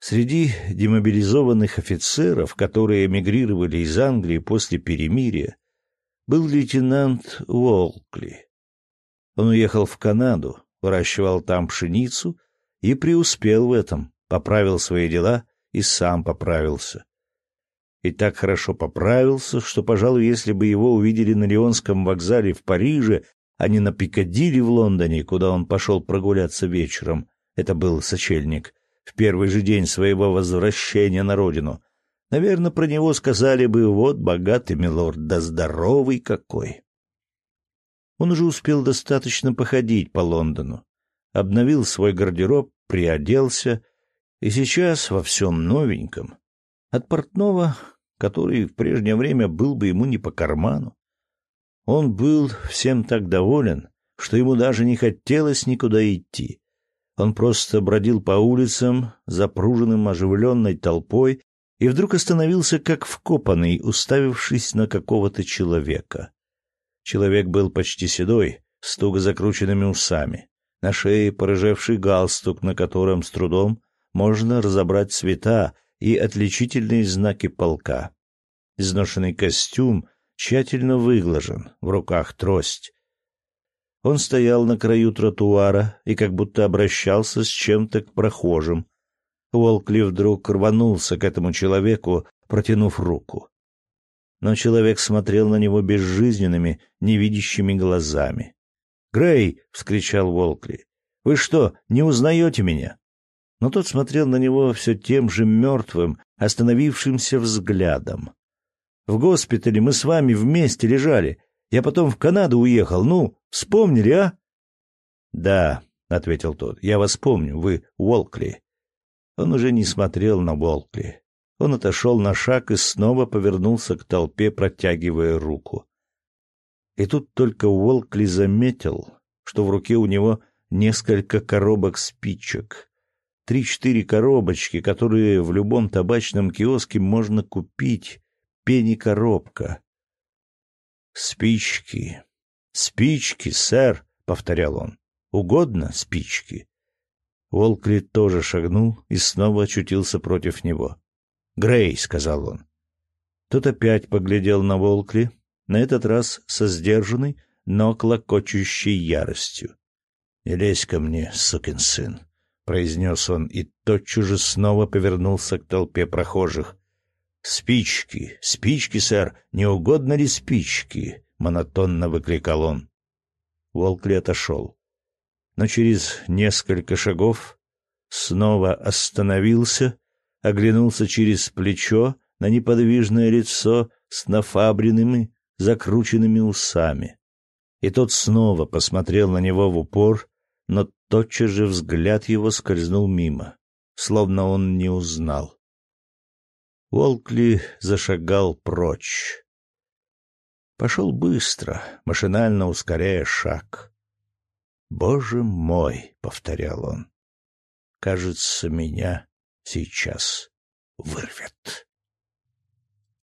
Среди демобилизованных офицеров, которые эмигрировали из Англии после перемирия, был лейтенант Уолкли. Он уехал в Канаду, выращивал там пшеницу и преуспел в этом, поправил свои дела и сам поправился. И так хорошо поправился, что, пожалуй, если бы его увидели на Леонском вокзале в Париже а не на Пикадилли в Лондоне, куда он пошел прогуляться вечером. Это был сочельник, в первый же день своего возвращения на родину. Наверное, про него сказали бы «вот богатый милорд, да здоровый какой». Он уже успел достаточно походить по Лондону, обновил свой гардероб, приоделся, и сейчас во всем новеньком. От портного, который в прежнее время был бы ему не по карману, он был всем так доволен, что ему даже не хотелось никуда идти. Он просто бродил по улицам, запруженным оживленной толпой, и вдруг остановился как вкопанный, уставившись на какого-то человека. Человек был почти седой, с туго закрученными усами. На шее порыжевший галстук, на котором с трудом можно разобрать цвета и отличительные знаки полка. Изношенный костюм тщательно выглажен, в руках трость. Он стоял на краю тротуара и как будто обращался с чем-то к прохожим. Уолкли вдруг рванулся к этому человеку, протянув руку. Но человек смотрел на него безжизненными, невидящими глазами. «Грей!» — вскричал Волкли. «Вы что, не узнаете меня?» Но тот смотрел на него все тем же мертвым, остановившимся взглядом. В госпитале мы с вами вместе лежали. Я потом в Канаду уехал. Ну, вспомнили, а? Да, — ответил тот. «Я вас помню, вы Уолкли». Он уже не смотрел на Уолкли. Он отошел на шаг и снова повернулся к толпе, протягивая руку. И тут только Уолкли заметил, что в руке у него несколько коробок спичек. Три-четыре коробочки, которые в любом табачном киоске можно купить. Пени-коробка. «Спички! Спички, сэр!» — повторял он. «Угодно спички?» Волкли тоже шагнул и снова очутился против него. «Грей», — сказал он. Тот опять поглядел на Волкли, на этот раз со сдержанной, но клокочущей яростью. «Не лезь ко мне, сукин сын», — произнес он и тотчас же снова повернулся к толпе прохожих. «Спички! Спички, сэр! Не угодно ли спички?» — монотонно выкрикал он. Волкли отошел. Но через несколько шагов снова остановился, оглянулся через плечо на неподвижное лицо с нафабренными, закрученными усами. И тот снова посмотрел на него в упор, но тотчас же взгляд его скользнул мимо, словно он не узнал. Волкли зашагал прочь. Пошел быстро, машинально ускоряя шаг. «Боже мой!» — повторял он. «Кажется, меня сейчас вырвет».